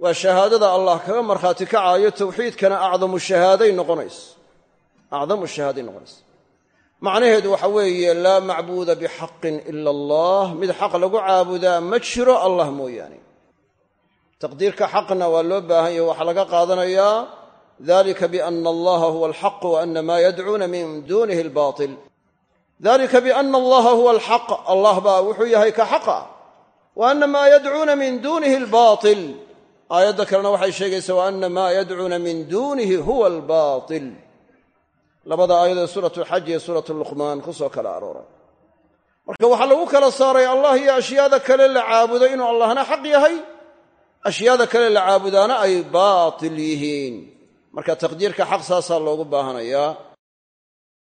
waa shahaadada allah kaga markhaati kacaayo tawxiidkana acdamu shahaaday noqonayso acdamu shahaaday noqonayso macnaheedu waxa weeye laa macbuuda bixaqin ila allah. Mid xaq lagu caabudaa ma jiro allah mooyaane. Taqdiirka xaqna waa loo baahan yahe waxaa laga qaadanayaa dalika biana allaha huwa alxaq wa ana maa yadcuuna min duunihi albaatil. Dalika biana allaha huwa alxaq allah baa wuxuu yahay ka xaqa. Wa ana maa yadcuuna min duunihi albaatil aayadda kalena waxay sheegaysaa wa ana maa yadcuuna min duunihi huwa albaatil. Labada aayadee suurat alxaj iyo suurat luqmaan ku soo kala arooray. Marka waxaa lagu kala saaray allah iyo ashyaada kale la caabudo inuu allahna xaq yahay. Ashyaada kale la caabudaana ay baatil yihiin. Marka taqdiirka xaq saasaa loogu baahanayaa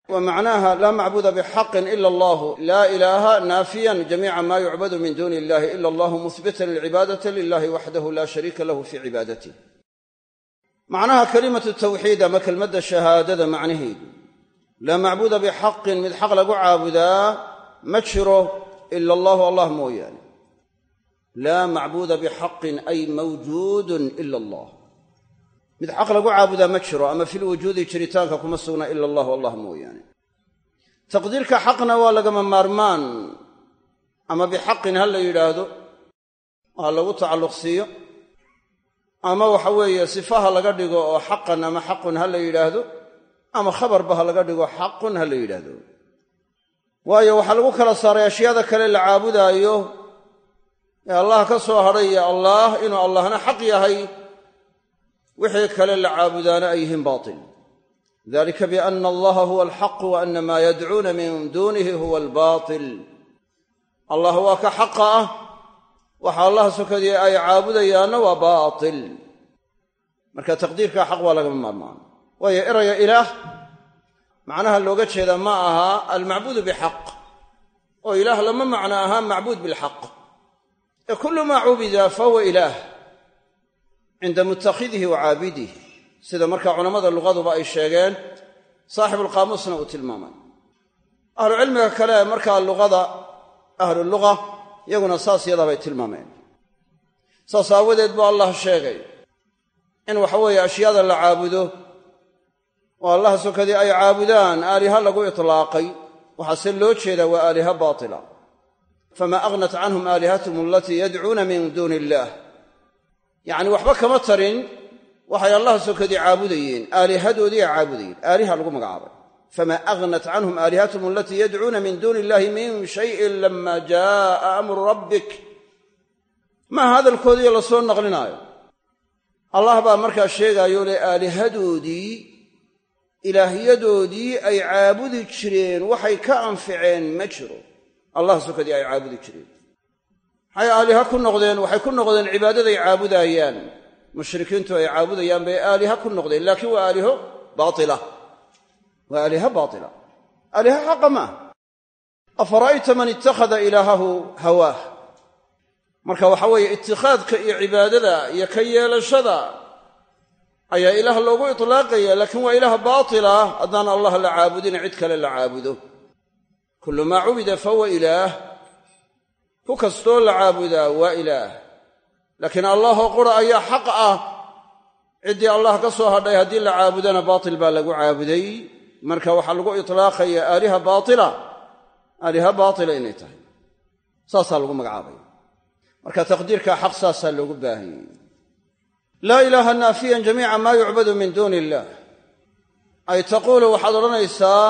wa macnaaha laa macbuuda bixaqin ila allahu. Laa ilaaha naafiyan jamiica maa yucbadu min duuni illahi ila allahu muhbitan alcibaadata lilahi waxdahu laa shariika lahu fii cibaadati. Macnaha kelimatu tawxiid ama kelmadda shahaadada macnaheedu. Laa macbuuda bixaqin mid xaq lagu caabudaa ma jiro ila allahu allah mooyaane. Laa macbuuda bixaqin ay mawjuudun ila allah mid xaq lagu caabudaa ma jiro ama filwujuudi jiritaanka kuma sugna ila allahu allah mooyaane. Taqdiirka xaqna waa lagama maarmaan ama bixaqin ha la yidhaahdo ha lagu tacalluq siiyo ama waxa weeye sifaha laga dhigo oo xaqan ama xaqun ha la yidhaahdo ama khabarba ha laga dhigo xaqun ha la yidhaahdo. Waayo waxaa lagu kala saaray ashyaada kale la caabudaayo ee allah ka soo hadhay iyo allaah inuu allahna xaq yahay wixii kale la caabudaana ay yihiin baatil. Dalika biana allaha huwa alxaq wa ana maa yadcuuna min duunihi huwa albaatil. Allah waa ka xaqa ah. Waxa allah sokadii ay caabudayaanna waa baatil. Marka taqdiirka xaq waa lagama maarmaan. Waayo eraya ilaah macnaha looga jeeda ma aha almacbuudu bixaq. Oo ilaah lama macno ahaa macbuud bilxaq. Ee kullu maa cubida fahuwa ilaah cinda mutakhidihi wa caabidihi sida markaa culammada lugaduba ay sheegeen saaxibulqaamuusna uu tilmaamay ahlucilmiga kale markaa luqada ahluluga iyaguna saas yadaabay tilmaameen saas aawadeed buu allah sheegay in waxa weeye ashyaada la caabudo oo allah sokadii ay caabudaan aaliha lagu itlaaqay waxaase loo jeedaa waa aaliha baatila famaa aghnat canhum aalihatahum alatii yadcuuna min duuni illaah yacni waxba kama tarin waxay allah sokadii caabudayeen aalihadoodii ay caabudayeen aaliha lagu magacaabay. Famaa aghnat canhum aalihatahum alatii yadcuuna min duuni illahi min shayin lama jaaa amru rabbik. Maaha hadalkoodiiyo la soo naqlinaayo. Allah baa markaa sheegaayo le aalihadoodii ilaahyadoodii ay caabudi jireen waxay ka anficeen ma jiro. Allah sokadii ay caabudi jireen maxay aaliha ku noqdeen waxay ku noqdeen cibaadaday caabudaayaan mushrikiintu ay caabudayaan bay aaliha ku noqdeen laakiin waa aaliho baaila waa aaliha baatila. Aaliha xaqa maaha afara'ayta man ittakhada ilaahahu hawaah marka waxa weeye itikhaadka iyo cibaadada iyo ka yeelashada ayaa ilaah loogu itlaaqaya laakiin waa ilaah baatila. Haddaan allah la caabudina cid kale la caabudo. Kullu maa cubida fahuwa ilaah ku kastoo la caabudaa waa ilaah. Laakiin allahoo qura ayaa xaq ah. Ciddii allah ka soo hadhay haddii la caabudana baatil baa lagu caabuday. Marka waxaa lagu itlaaqaya aaliha baatila. Aaliha baatila inay tahay. Saasaa lagu magacaabaya. Marka taqdiirka xaq saasaa loogu baahanyey laa ilaaha naafiyan jamiica maa yucbadu min duuni illaah ay taquulu waxaad odhanaysaa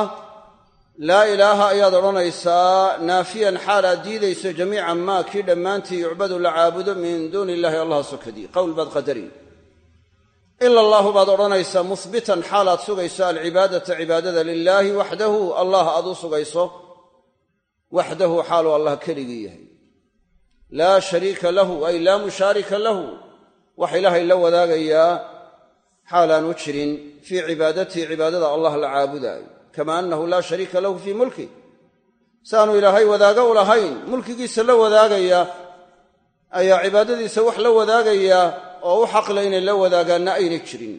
laa ilaaha ayaad odhanaysaa naafiyan xaal aad diidayso jamiica maa kii dhammaantii yucbadu la caabudo min duuni illahi allah sokadii qowl baad qadari ila allaahu baad odhanaysaa muhbitan xaal aad sugayso alcibaadata cibaadada lilaahi waxdahu allah aad u sugayso waxdahu xaaluu allah keligii yahay. Laa shariika lahu ay laa mushaarika lahu. Wax ilaahay la wadaagayaa xaalaanu jirin fii cibaadatihi cibaadada allah la caabudaayo kama annahu laa shariika lahu fii mulki. Saanu ilaahay wadaago u lahayn mulkigiisa la wadaagaya ayaa cibaadadiisa wax la wadaagaya oo u xaqle inay la wadaagaanna aynay jirin.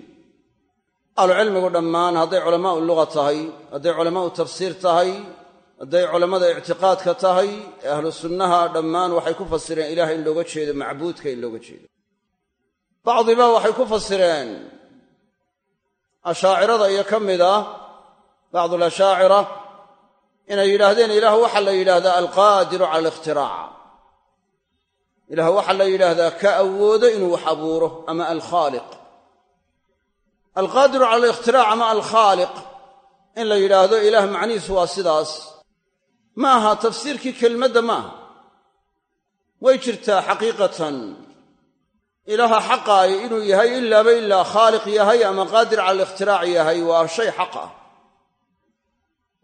Ahlucilmigu dhammaan hadday culamaau luga tahay hadday culamaau tafsiir tahay hadday culammada ictiqaadka tahay ee ahlu sunnaha dhammaan waxay ku fasireen ilaah in looga jeedo macbuudka in looga jeedo. Bacdiba waxay ku fasireen ashaacirada iyo ka mid ah bacdu alashaacira inay yidhaahdeen ilaah waxaa la yidhaahdaa alqaadiru cala alikhtiraac ilaah waxaa la yidhaahdaa ka awoodo inuu wax abuuro ama alkhaaliq alqaadiru cala alikhtiraac ama alkhaaliq in la yidhaahdo ilaah macnihiisu waa sidaas ma aha tafsiirkii kelmadda ma aha way jirtaa xaqiiqatan ilaaha xaqaay inuu yahay ilaaba ilaa khaaliq yahay ama qaadir cala alikhtiraac yahay waa shay xaq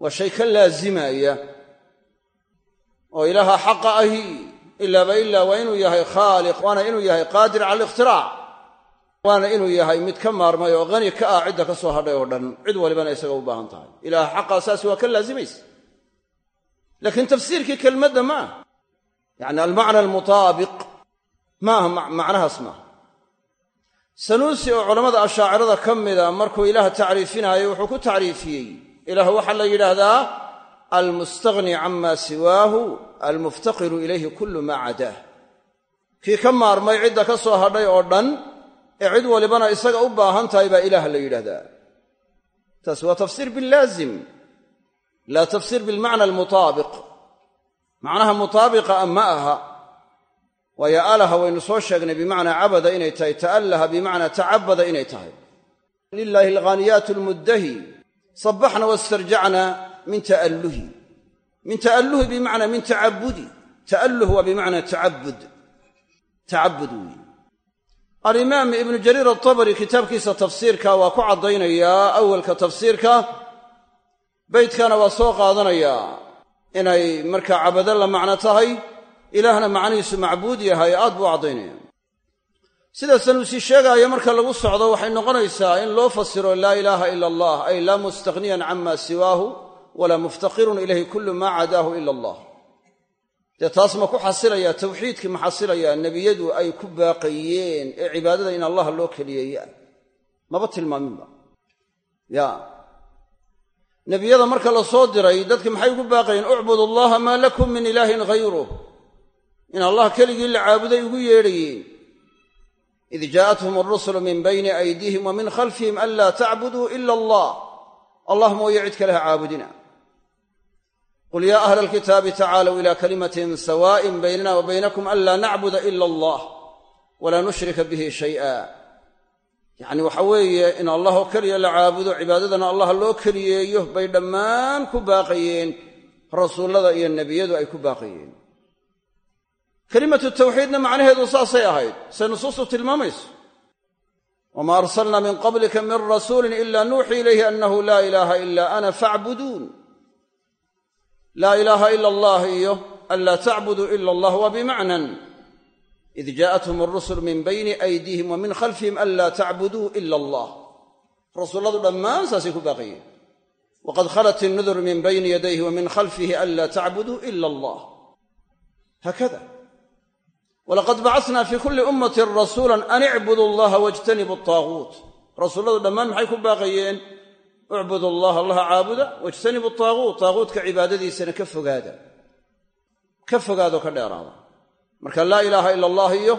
waa shay ka laazimaya oo ilaaha xaqa ahi ilaaba ilaa waa inuu yahay khaaliq waana inuu yahay qaadir cala alikhtiraac waana inuu yahay mid ka maarmay oo qani ka ah cidda ka soo hadhay oo dhan cid walibana isaga u baahan tahay. Ilaaha xaqaa saasi waa ka laazimaysa laakiin tafsiirkii kelmadda ma aha. Yacni almacna almutaabiq maaha macnahaas maaha sanuusi oo culammada ashaacirada ka mida markuu ilaah tacriifinaayo wuxuu ku tacriifiyey ilaah waxaa la yidhaahdaa almustagni cama siwaahu almuftaqiru ilayhi kullu maa cadaah kii ka maarmay cidda ka soo hadhay oo dhan ee cid walibana isaga u baahan tahay baa ilaah la yidhahdaa taasi waa tafsiir bilaazim laa tafsiir bilmacna almutaabiq. Macnaha mutaabiqa a ma aha. Waayo alaha waynu soo sheegnay bimacnaa cabada inay tahay ta'allaha bimacnaa tacabada inay tahay. Lilaahi alghaaniyaat almuddahi sabbaxna wastarjacna min ta'alluhi. Min ta'alluhi bimacnaa min tacabudi ta'alluh waa bimacnaa tacabud tacabud weeye alimaam ibnu jariir atabari kitaabkiisa tafsiirka waa ku caddaynayaa awalka tafsiirka. Beydkana waa soo qaadanayaa inay markaa cabado la macno tahay ilaahna macnihiisu macbuud yahay aad buu caddaynaya sida sanuusi sheegaayo marka lagu socdo waxay noqonaysaa in loo fasiro laa ilaaha ila allah ay laa mustakhniyan cama siwaahu walaa muftaqirun ilayhi kullu maa cadaahu ila allah. Dee taas ma ku xasilayaa tawxiidkii ma xasilayaa nebiyadu ay ku baaqayeen ee cibaadada in allah loo keliyeeyaa maba tilmaaminba ya nebiyada marka la soo diray dadki maxay ugu baaqayeen? Ucbud allaha maa lakum min ilaahin hayruh in allah keligii la caabuday ugu yeedhayeen id jaa'athum arusulu min bayni aydiihim wa min khalfihim an laa tacbuduu ila allah allah mooye cid kale ha caabudina qul yaa ahla alkitaabi tacaalow ila kalimatin sawaaءin baynana wa baynakum an laa nacbuda ila allah walaa nushrika bihi shay'a yacni waxa weeye in allah oo keliya la caabudo cibaadadana allah loo keliyeeyo bay dhammaan ku baaqayeen rasuullada iyo nebiyadu ay ku baaqayeen kelimatu tawxiidna macnaheedu saasay ahayd. Say nusuustu tilmaamayso. Wamaa arsalna min qablika min rasuulin ila nuuxii ilayhi annahu laa ilaaha ila ana facbuduun laa ilaaha ila allah iyo an laa tacbuduu ila allah waa bimacnan. Id jaa'athum arusul min bayni aydiihim wa min khalfihim an laa tacbuduu ila allah. Rasuulladu dhammaan saasay ku baaqayeen waqad khalat innudur min bayni yadayhi wa min khalfihi an laa tacbuduu ila allah. Haakada walaqad bacasna fi kulli ummatin rasuulan an icbudu allaha wajtanibu ataaguut rasuulladu dhammaan maxay ku baaqayeen? Ucbudu allaha allaha caabuda wajtanibu taaguut taaguutka cibaadadiisana ka fogaada. Ka fogaadoo ka dheeraada. Marka laa ilaaha ila allah iyo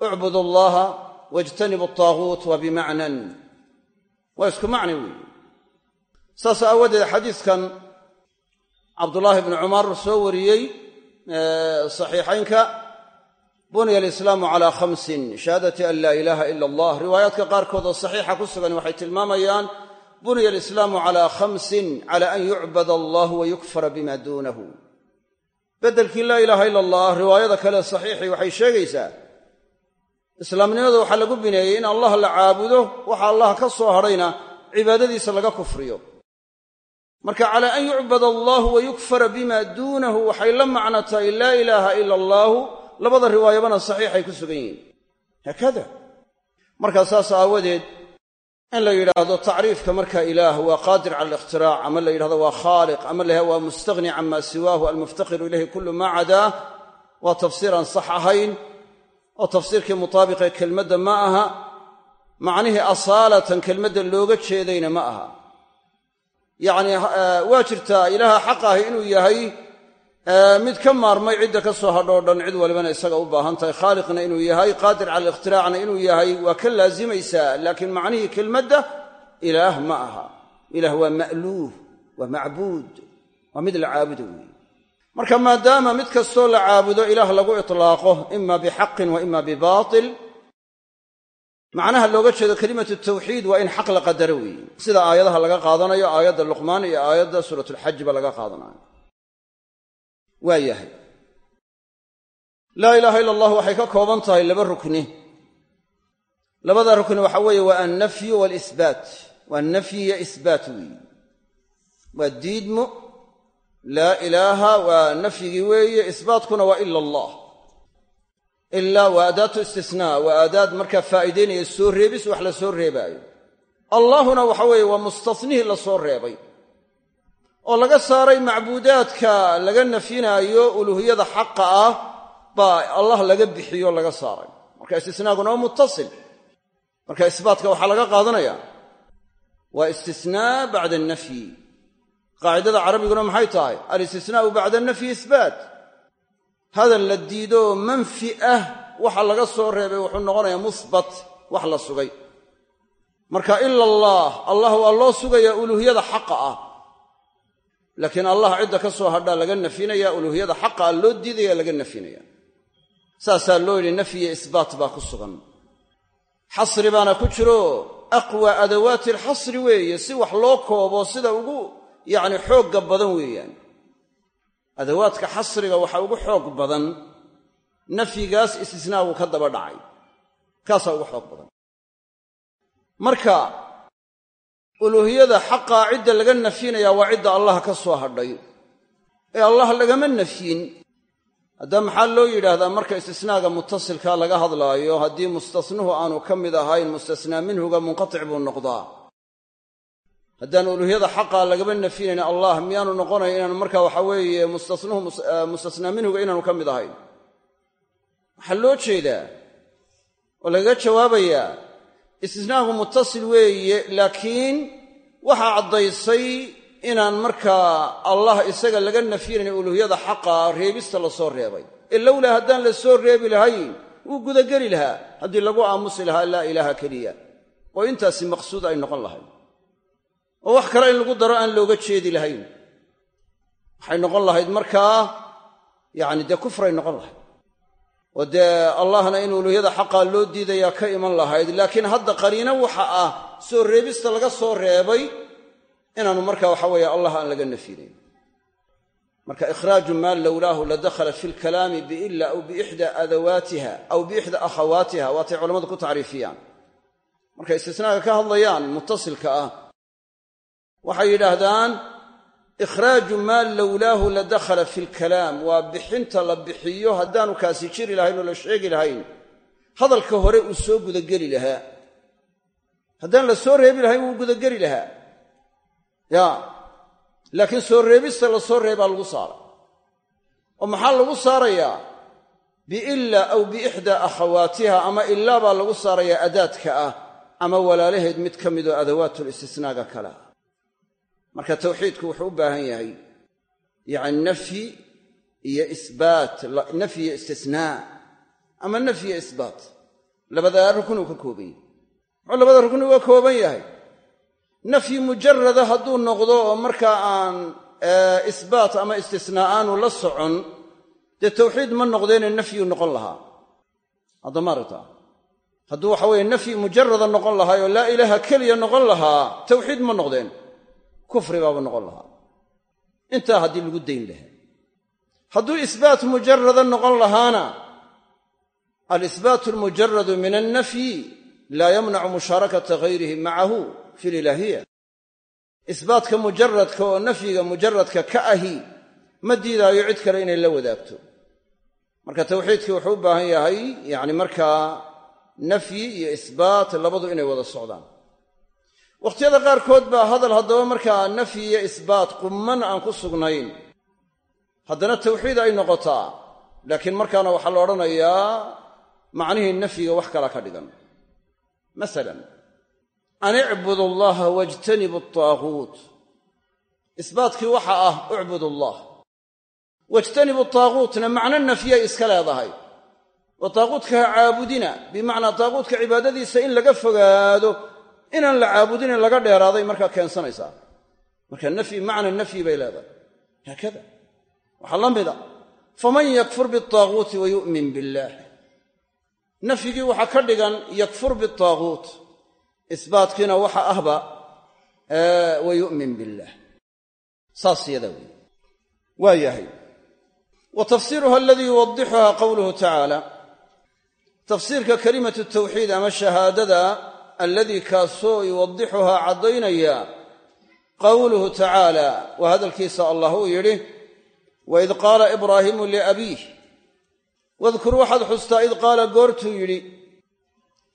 ucbud allaha wajtanibu ataaguut waa bimacnan. Waa isku macni weeye saas aawadeed xadiiskan cabdullaahi bnu cumar soo wariyey saxiixaynka bunya alislaamu calaa khamsin shahaadati an laa ilaaha ila allah. Riwaayaadka qaarkood oo saxiixa ku sugan waxay tilmaamayaan bunya alislaamu calaa khamsin cala an yucbad allah wa yukfara bima duunahu. Beddelkii laa ilaaha ila allah riwaayada kale saxiixii waxay sheegaysaa islaamnimada waxaa lagu bineeyey in allah la caabudo waxa allah ka soo hadhayna cibaadadiisa laga kufriyo. Marka calaa an yucbad allahu wa yukfara bima duunahu waxay la macno laa ilaaha ila allaahu labada riwaayabana saxiixay ku sugan yihiin. Haakada. Markaa saas aawadeed in la yidhaahdo tacriifka marka ilaah waa qaadir cala alikhtiraac ama la yidhahdo waa khaaliq ama la waa mustaghni cama siwaahu almuftaqiru ilayhi kullu maa cadaa waa tafsiir aan sax ahayn oo tafsiirkii mutaabiqee kelmadda ma aha macnihii asaalatan kelmadda looga jeedayna ma aha. Yacnii waa jirtaa ilaaha xaq ahi inuu yahay mid ka maarmay cidda ka soo hadhoo dhan cid walibana isaga u baahan tahay. Khaaliqna inuu yahay qaadir cala alikhhtiraacna inuu yahay waa ka laazimaysaa laakiin macnihii kelmadda ilaah ma aha. Ilaah waa ma'luuh waa macbuud waa mid la caabudo weeye marka maadaama mid kastoo la caabudo ilaah lagu itlaaqo ima bixaqin wa ima bibaatil macnaha looga jeedo kelimatu tawxiid waa in xaq la qadaro weeye sida aayadaha laga qaadanayo aayadda luqmaan iyo aayadda suuratulxaj ba laga qaadanayo waa yahay. Laa ilaaha ila allah waxay ka kooban tahay laba rukni. Labada rukni waxa weeye waa annafyu waalisbaat waa nafyi iyo isbaat weeye waa diidmo. Laa ilaaha waa nafyigii weeye isbaatkuna waa ila allah. Ilaa waa adaatu istisnaa waa aadaad markaa faa'iidaynaya soo reebis wax la soo reebaayo. Allaahuna waxa weeye waa mustanihii la soo reebay oo laga saaray macbuudaadka laga nafyinaayo uluuhiyada xaqa ah baa allah laga bixiyo laga saaray. Marka istisnaaguna waa muttasil. Marka isbaatka waxaa laga qaadanaya waa istisnaa bacda annafyi. Qaacidada carabiguna maxay tahay? Alistisnaa'u bacda annafyi isbaat. Hadal la diido oo manfi ah waxa laga soo reebay wuxuu noqonayaa musbat wax la sugay. Marka ila allah allah waa loo sugayaa uluuhiyada xaqa ah laakiin allah cidda ka soo hadhaa laga nafinaya uluuhiyada xaqa ah loo diidaya laga nafinaya saasaa loo yidhi nafyiyo isbaat baa ku sugan. Xasri baana ku jiro. Aqwa adawaati alxasri weeye si wax loo koobo sida ugu yacni xoogga badan weeyaan. Adawaadka xasriga waxa ugu xoog badan nafyigaas istisnaagu ka daba dhacay. Kaasaa ugu xoog badan. Marka uluuhiyada xaqaa cidda laga nafyinayaa waa cidda allah ka soo hadhay. Ee allah lagama nafyin. Haddaa maxaa loo yidhaahdaa marka istisnaaga mutasilkaa laga hadlaayo haddii mustasnuhu aanu ka mid ahayn mustasnaa minhuga munqatic buu noqdaa. Haddaan uluuhiyada xaqaa lagama nafyinayn allah miyaanu noqonayn inaanu marka waxa weeye mustasnuhu mustasnaa minhuga inaanu ka mid ahayn? Waxaa loo jeedaa oo lagaga jawaabayaa istisnaagu mutasil weeye laakiin waxaa caddaysay inaan markaa allah isaga laga nafyinayn uluuhiyada xaqa reebista la soo reebay. Ee lowlaa haddaan la soo reebi lahayn wuu gudageli lahaa haddii lagu aamusi lahaa laa ilaaha keliya. Oo intaasi maqsuud ay noqon lahayd oo wax kale in lagu daro aan looga jeedi lahayn. Waxay noqon lahayd markaa yacni dee kufray noqon lahayd oo dee allahna in uluuhiyada xaqaa loo diidayaa ka iman lahayd laakiin hadda qariino waxa ah soo reebista laga soo reebay inaanu marka waxa weeye allah aan laga nafyinayn marka ikhraaju maa lowlaahu la dakhala fi lkalaami biila aw biixda adawaatiha aw biixda akhawaatiha waatay culammadu ku tacriifiyaan. Markay istisnaaga ka hadlayaan mutasilka ah waxay yidhaahdaan ikhraaju maa lowlaahu la dakhala fi lkalaam waa bixinta la bixiyo. Haddaanu kaasi jiri lahayn oo la sheegi lahayn hadalka hore uu soo gudageli lahaa. Haddaan la soo reebi lahayn wuu gudageli lahaa. Ya. Laakiin soo reebista la soo reebaa lagu saaray oo maxaa lagu saarayaa biila aw biixdaa akhawaatiha ama ilaa baa lagu saarayaa adaadka ah ama walaalaheed mid ka midoo adawaatulistisnaaga kale. ah marka tawxiidku wuxuu u baahan yahay yacni nafyi iyo isbaat nafyi iyo istisnaa ama nafyi iyo isbaat. Labadaa ruknuu ka kooban yahay. Muxuu labada rukni uga kooban yahay. Nafyi mujarada hadduu noqdo oo markaa aan isbaat ama istisnaa aanu la socon dee tawxiid ma noqdeene nafyu noqon lahaa. Haddamaarta hadduu waxa weeye nafyi mujarada noqon lahaa oo laa ilaaha keliya noqon lahaa tawxiid ma noqdeen kufri baaba noqon lahaa. Intaa haddii lagu dayn lahaa. Hadduu isbaat mujarada noqon lahaana alisbaatu almujaradu min annafyi laa yamnacu mushaarakata gayrihi macahu fi lilaahiya isbaatka mujaradka oo nafyiga mujaradka ka ahi ma diidaayo cid kale inay la wadaagto. Marka tawxiidkii wuxuu u baahan yahay yacni markaa nafyi iyo isbaat labadu inay wada socdaan wakhtiyada qaarkood baa hadal haddaba markaa nafyi iyo isbaat qumman aan ku sugnayn. Haddana tawxiid ay noqotaa laakiin markaana waxaa la odhanayaa macnihii nafyiga wax kala ka dhigan. Masalan an icbudu allaha wajtanibu ataaguut isbaatkii waxa ah ucbud allah wajtanibu taaguutna macno nafyay iska leedahay. Oo taaguutka ha caabudina bimacnaa taaguutka cibaadadiisa in laga fogaado inaan la caabudinin laga dheeraaday markaa keensanaysaa. Marka nafyi macna nafyi bay leedahay. Haakada waxaa la mida faman yakfur bialtaaguuti wa billaah. Nafyigii waxaa ka dhigan yakfur bialtaaguut isbaatkiina waxa ahba wa billaah. Saas yadaa wey waa wa tafsiiruha aladii yuwadixuha qowluhu tacaala tafsiirka kalimatu tawxiid ama shahaadada alladii kaasoo yuwadixuhaa caddaynaya qowluhu tacaala waa hadalkiisa allah uu yidhi waid qaala ibraahiimu liabiih. Wadkur waxaad xustaa id qaala goortuu yidhi.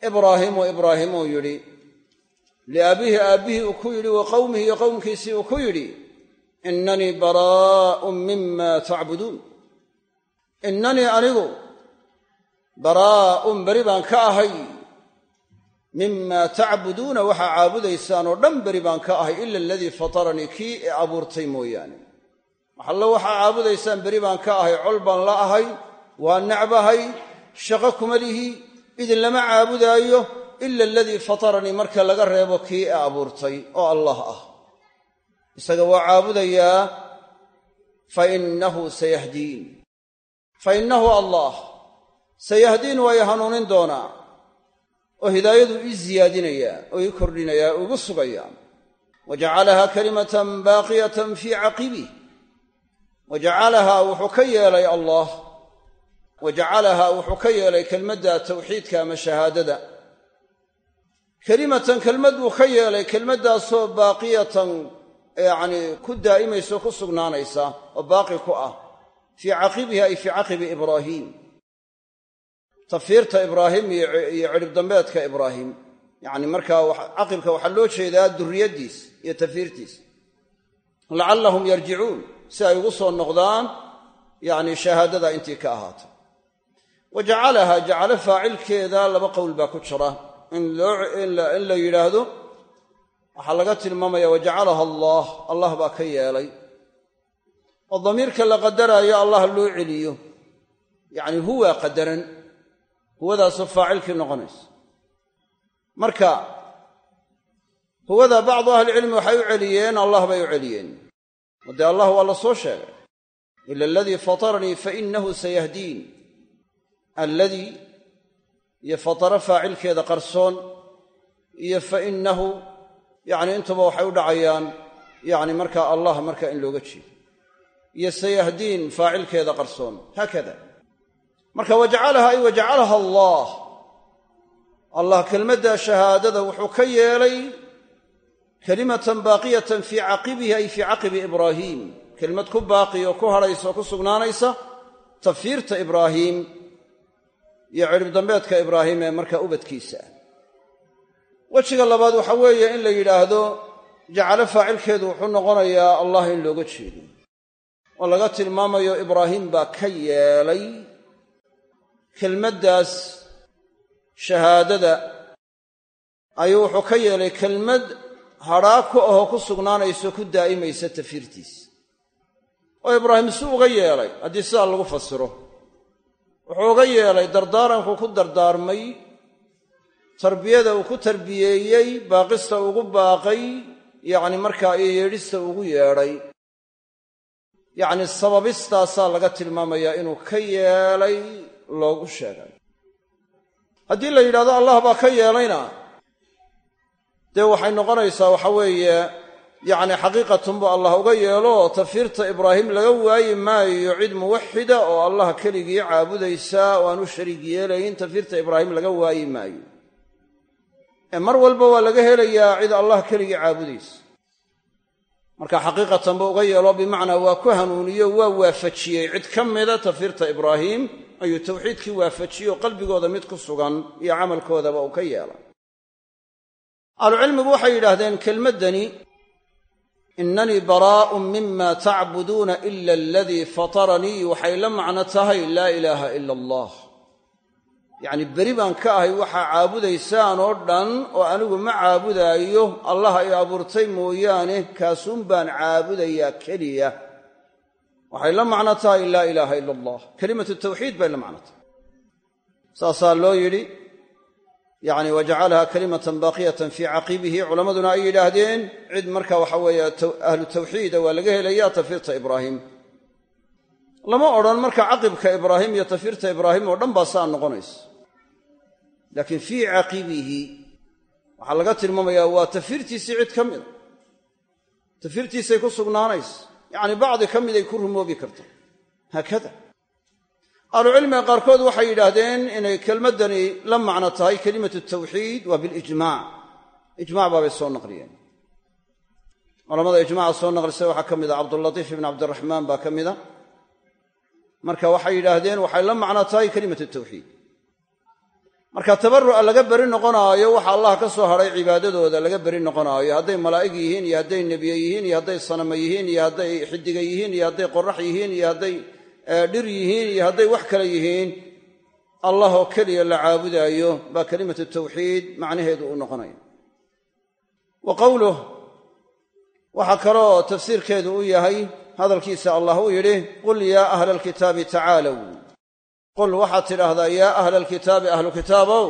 Ibraahiimu ibraahim uu yidhi liabiihi aabbihii uu ku yidhi wa qowmihi iyo qowmkiisii uu ku yidhi innanii baraa'un mima tacbuduun. Innanii anigu baraa'un beri baan ka ahay mima tacbuduuna waxaa caabudaysaan oo dhan beri baan ka ahay ila aladii fataranii kii i abuurtay mooyaane. Waxallo waxaa caabudaysaan beri baan ka ahay col baan la ahay waa necbahay shaqo kuma lihi idin lama caabudaayo ila aladii fataranii marka laga reebo kii i abuurtay oo allah ah. Isaga waa caabudayaa fa innahu sayahdiin. Fa innahu allah. Sayahdiin waa i hanuunin doonaa oo hidaayadu ii siyaadinayaa oo ii kordhinayaa oo igu sugayaa wa jacalahaa kalimatan baaqiyatan fii caqibih wa jacalahaa wuxuu ka yeelay allah. Wa jacalahaa wuxuu ka yeelay kelmadda tawxiidka ama shahaadada. Kelimatan kelmad buu ka yeelay kelmaddaasoo baaqiyatan yacnii ku daa'imaysa ku sugnaanaysa oo baaqi ku ah. Fii caqibihi ay fii caqibi ibraahiim tafiirta ibraahim iyo cidhib dambeedka ibraahim. Yacni markaa caqibka waxaa loo jeedaa durriyaddiis iyo tafiirtiis lacallahum yarjicuun si ay ugu soo noqdaan yacni shahaadada intii ka ahaatay wa jacalaha jacalo faacilkeeda laba qowl baa ku jira. In la yidhaahdo waxaa laga tilmaamaya wajacalaha allah allah baa ka yeelay. Oo damiirka la qadaraayo allah loo celiyo. Yacni huwa qadaran huwadaasoo faacilkii noqonaysa. Marka huwada bacdu ahlicilmi waxay u celiyeen allah bay u celiyeen. Oo dee allah waa la soo sheegay. Ila aladii fataranii fainahu sayahdiin alladii iyo fatara faacilkeeda qarsoon iyo fainahu yacni intuba waxay u dhacayaan yacni markaa allah marka in looga jeedo. Iyo sayahdiin faacilkeeda qarsoon. Haakada marka wajacalaha ay wajacalaha allah. Allah kelmadda shahaadada wuxuu ka yeelay kalimatan baaqiyatan fii caqibihi ay fii caqibi ibraahiim kelmad ku baaqi oo ku hadhaysa oo ku sugnaanaysa tafiirta ibraahiim iyo cidhib dambeedka ibraahim ee markaa ubadkiisa. Wejiga labaad waxa weeye in la yidhaahdo jacalo faacilkeedu wuxuu noqonayaa allah in looga jeedo. Oo laga tilmaamayo ibraahim baa ka yeelay kelmaddaas shahaadada ayuu wuxuu ka yeelay kelmad hadhaa ku ahoo ku sugnaanayso ku daa'imaysa tafiirtiis. Oo ibraahim si uga yeelay haddii sidaa lagu fasiro wuxuu uga yeelay dardaaranku ku dardaarmay tarbiyada uu ku tarbiyeeyey baaqista ugu baaqay yacni markaa iyo yeedhista ugu yeedhay. Yacni sababistaasaa laga tilmaamayaa inuu ka yeelay loogu sheegay. Haddii la yidhahdo allah baa ka yeelayna. Dee waxay noqonaysaa waxa weeye yacni xaqiiqatunbu allah uga yeelo tafiirta ibraahim laga waayi maayo cid muwaxida oo allah keligii caabudaysa oo aan u shariig yeelayn tafiirta ibraahim laga waayi maayo. Ee mar walba waa laga helayaa cid allah keligii caabudaysa marka xaqiiqatan buu uga yeelo bimacnaa waa ku hanuuniyo waa waafajiyey. Cid ka mida tafiirta ibraahim ayuu tawxiidkii waafajiye oo qalbigooda mid ku sugan iyo camalkoodaba uu ka yeelay ahlucilmigu waxay yidhaahdeen kelmaddani inanii baraa'un mima tacbuduuna ila aladii fataranii. Waxay la macno tahay laa ilaaha ila allah yacni beri baan ka ahay waxaa caabudaysaan oo dhan oo anigu ma caabudaayo allah ay abuurtay mooyaane kaasuun baan caabudayaa keliya. Waxay la macno tahay laa ilaaha ila allah kelimatu tawxiid bay la macno tahay saasaa loo yidhi yacni wajacalaha kalimatan baaqiyatan fii caqibihi culammaduna ay yidhaahdeen cid marka waxa weeye ahlu tawxiida waa laga helayaa tafiirta ibraahim lama odhan marka caqibka ibraahim iyo tafiirta ibraahim oo dhan baa saa noqonaysa laakiin fii caqibihi waxaa laga tilmaamayaa waa tafiirtiisii cid ka mida tafiirtiisay ku sugnaanaysa yacni bacdi ka miday ku rumoobi karta. Haakada. Ahlucilmiga qaarkood waxay yidhaahdeen inay kelmaddani la macno tahay kelimatu tawxiid waa bilijmac ijmac baabay soo naqliyeen. Culamada ijmaca soo naqlisay waxaa ka mida cabdulatiif ibn cabdiraxmaan baa ka mida marka waxay yidhaahdeen waxay la macno tahay kelimatu tawxiid. Marka tabaru'a laga beri noqonaayo waxa allah ka soo hadhay cibaadadooda laga beri noqonaayo. Hadday malaa'ig yihiin iyo hadday nebiye yihiin iyo hadday sanamo yihiin iyo hadday xidiga yihiin iyo hadday qorax yihiin iyo hadday dhir yihiin iyo hadday wax kale yihiin allah oo keliya la caabudaayo baa kelimatu tawxiid macnaheedu uu noqonaya. Wa qowluh waxaa kaloo tafsiirkeedu u yahay hadalkiisa allah uu yidhi qul yaa ahla alkitaabi tacaalow qul waxaad tidhaahdaa yaa ahla alkitaabi ahlu kitaabow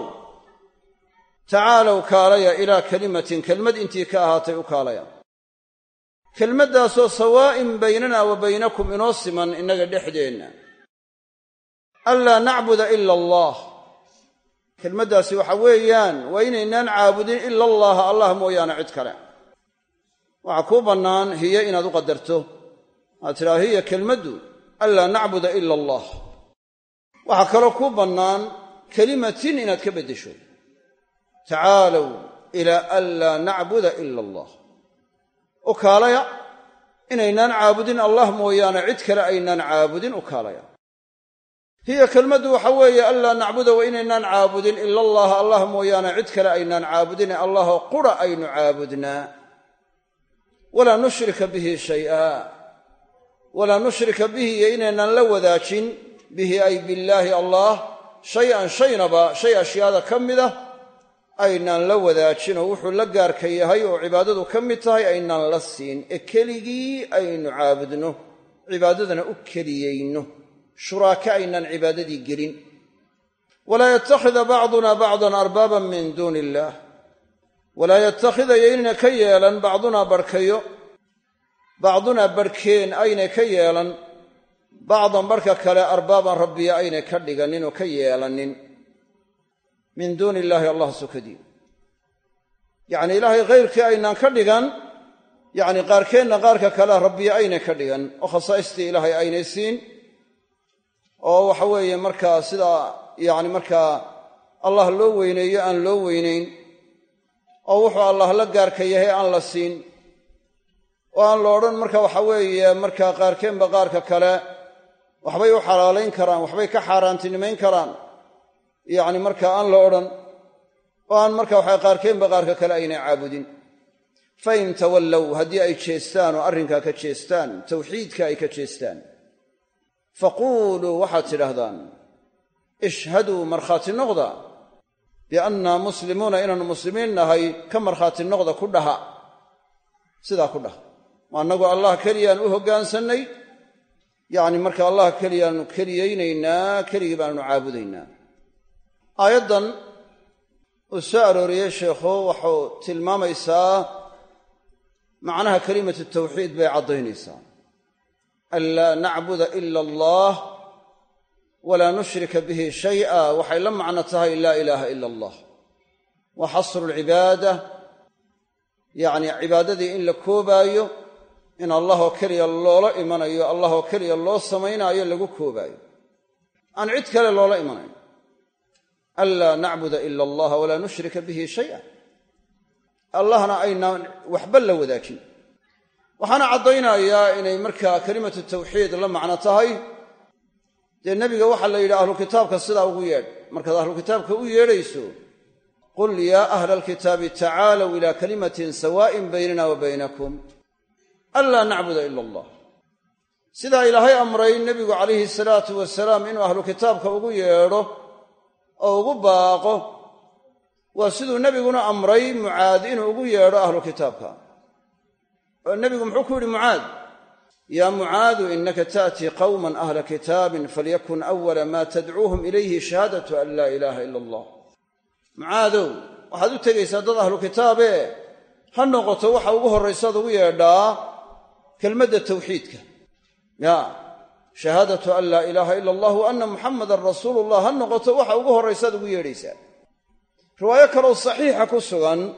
tacaalow kaalaya ilaa kelimatin kelmad intii ka ahaatay u kaalaya. Kelmaddaasoo sawaa'in baynana wa baynakum inoo siman innaga dhexdeenna. Anlaa nacbuda ila allah. Kelmaddaasi waxa weeyaan waa inaynaan caabudin ila allaha allah mooyaane cid kale. Waxaa kuu bannaan hiye inaad u qadarto aad tidhaha hiya kelmaddu anlaa nacbuda ila allah. Waxaa kaloo kuu bannaan kelimatin inaad ka beddesho. Tacaalow ilaa anlaa nacbuda ila allah. U kaalaya inaynaan caabudin allah mooyaane cid kale aynaan caabudin u kaalaya. Hiya kelmaddu waxa weeye anlaa nacbuda wa inaynaan caabudin ila allaha allah mooyaane cid kale aynaan caabudine allahoo qura aynu caabudnaa. Walaa nushrika bihi shay'a walaa nushrika bihi iyo inaynaan la wadaajin bihi ay billaahi allah shay-an shaynaba shay ashyaada ka mid ah aynaan la wadaajin oo wuxuu la gaarka yahay oo cibaadadu ka mid tahay aynaan la siin. Ee keligii aynu caabudno cibaadadana u keliyeyno shuraaka aynaan cibaadadii gelin. Walaa yattakhida bacduna bacdan arbaaban min duuni illaah walaa yattakhidaya inayna ka yeelan bacdunaa barhkayo bacdunaa barhkeen aynay ka yeelan bacdan barhka kale arbaaban rabbiya aynay ka dhiganin oo ka yeelanin. Min duuni illaahi allah sukadii yacni ilaahay khayrkii aynaan ka dhigan yacni qaarkeenna qaarka kale rabbiya aynay ka dhigan oo khasaa'istii ilaahay aynay siin oo waxa weeye markaa sidaa yacni markaa allah loo weyneeyo aan loo weynayn oo wuxuu allah la gaarka yahay aan la siin oo aan la odhan marka waxa weeye markaa qaarkeenba qaarka kale waxbay u xalaalayn karaan waxbay ka xaaraantinimayn karaan. Yacni marka aan la odhan oo aan marka waxa qaarkeenba qaarka kale aynay caabudin. Fa in tawallow haddii ay jeestaan oo arrinkaa ka jeestaan tawxiidka ay ka jeestaan faquuluu waxaad tidhaahdaan ishhaduu markhaati noqda biannaa muslimuuna inaannu muslimiin nahay ka markhaati noqda ku dhaha. Sidaa ku dhaha annagu allah keliyaan u hoggaansannay? Yacni marka allah keliyaannu keliyaynaynaa keligii baannu caabudaynaa. Aayaddan uu soo arooriyey sheikhu waxuu tilmaamaysaa macnaha kelimatu tawxiid bay caddaynaysaa. An laa nacbuda ila allah walaa nushrika bihi shay'a waxay la macno tahay laa ilaaha ila allah. Wa xasru lcibaada yacni cibaadadii in la koobaayo in allahoo keliya loola imanayo allahoo keliya loo samaynaayo lagu koobaayo. Aan cid kale loola imanayn. Anlaa nacbuda ila allaha walaa nushrika bihi shay'a allahna aynaan waxba la wadaajin waxaana caddaynayaa inay markaa kelimatu tawxiid la macno tahay. Dee nebiga waxaa la yidhi ahlu kitaabka sidaa ugu yeedh. Markaad ahlu kitaabka u yeedhayso qul yaa ahla alkitaabi tacaalow ilaa kalimatin sawaa'in baynana wa baynakum anlaa nacbuda ila allah. Sidaa ilaahay amray nebigu calayhi salaatu wasalaam inuu ahlu kitaabka ugu yeedho oo ugu baaqo. Waa siduu nebiguna amray mucaad inuu ugu yeedho ahlu kitaabka. Oo nebigu muxuu ku yidhi mucaad yaa mucaadu inaka ta'tii qawman ahla kitaabin falyakun awala maa tadcuuhum ilayhi shahaadatu an laa ilaaha ila allah. Mucaadow waxaad u tegaysaa dad ahlu kitaabe ha noqoto waxa ugu horraysaad ugu yeedhaa kelmadda tawxiidka. Ya shahaadatu an laa ilaaha ila allah wa anna muxamadan rasuulu llah ha noqoto waxa ugu horraysaad ugu yeedhaysaa riwaayo kaloo saxiixa ku sugan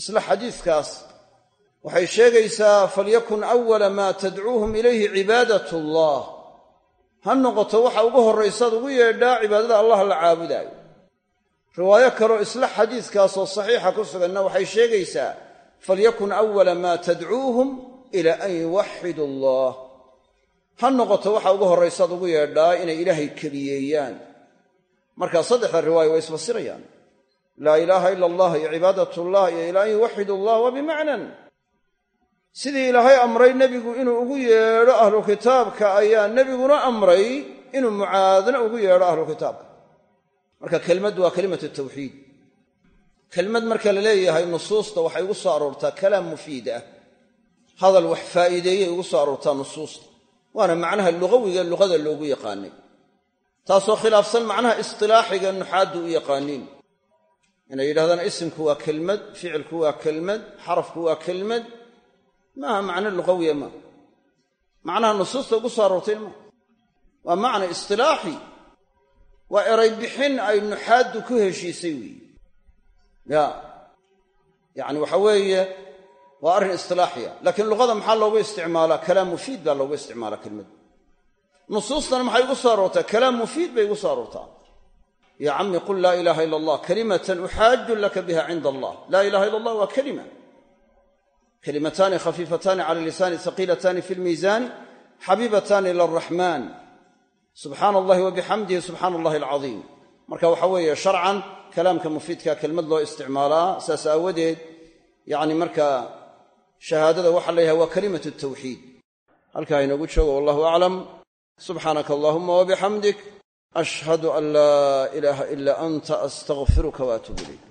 isla xadiiskaas waxay sheegaysaa falyakun awala maa tadcuuhum ilayhi cibaadat allah ha noqoto waxa ugu horraysaad ugu yeedhaa cibaadada allah la caabudaayo. Riwaayo kaloo isla xadiiskaasoo saxiixa ku suganna waxay sheegaysaa falyakun awala maa tadcuuhum ila an yuwaxidu allah. Ha noqoto waxa ugu horraysaad ugu yeedhaa inay ilaahay keliyeeyaan markaa saddexda riwaaya way isfasirayaan. Laa ilaaha ila allah iyo cibaadatullah iyo ila an yuwaxidu allah waa bimacnan. Sidii ilaahay amray nebigu inuu ugu yeedho ahlu kitaabka ayaa nebiguna amray inuu mucaadna ugu yeedho ahlu kitaabka. Marka kelmaddu waa kelimatu tawxiid. Kelmad marka la leeyahay nusuusta waxay ugu soo aroortaa kalaam mufiid ah hadal wax faa'iideeyey ugu soo aroortaa nusuusta. Waana macnaha lugawiga luqada loogu yaqaanay. Taasoo khilaafsan macnaha istilaaxiga nuxaaddu u yaqaaniin. Inay yidhahdaan isimku waa kelmad ficilku waa kelmad xarafku waa kelmad. Maaha macno luqawiya maaha macnaha nusuusta ugu soo aroortay maaha waa macna istilaaxi. Waa eray bixin ay nuxaaddu ku heshiisay weeye ya yacni waxa weeye waa arrin istilaaxiya. Laakiin luqada maxaa loogu isticmaalaa? Kalaam mufiid baa loogu isticmaalaa kelmadda nusuustana maxay ugu soo aroortaa kalaam mufiid bay ugu soo aroortaa. Ya cammi qul laa ilaaha ila allah kalimatan uxaaju laka biha cinda allah. Laa ilaha ila allah waa kalima kalimataani khafiifataani cala lisaani haqiilataani fi lmiisaani xabiibataani ila araxmaan subxaana allahi wa bixamdihi subxaana allahi alcadiim. Marka waxa weeye sharcan kalaamka mufiidka kelmad loo isticmaalaa saas aawadeed yacni markaa shahaadada waxaa la yhaha waa kalimatu tawxiid. Halkaa inoogu joogo wallahu aclam. Subxaanaka allahuma wabixamdik ashhadu an laa ilaaha ila anta astaqfiruka waatuub ilayk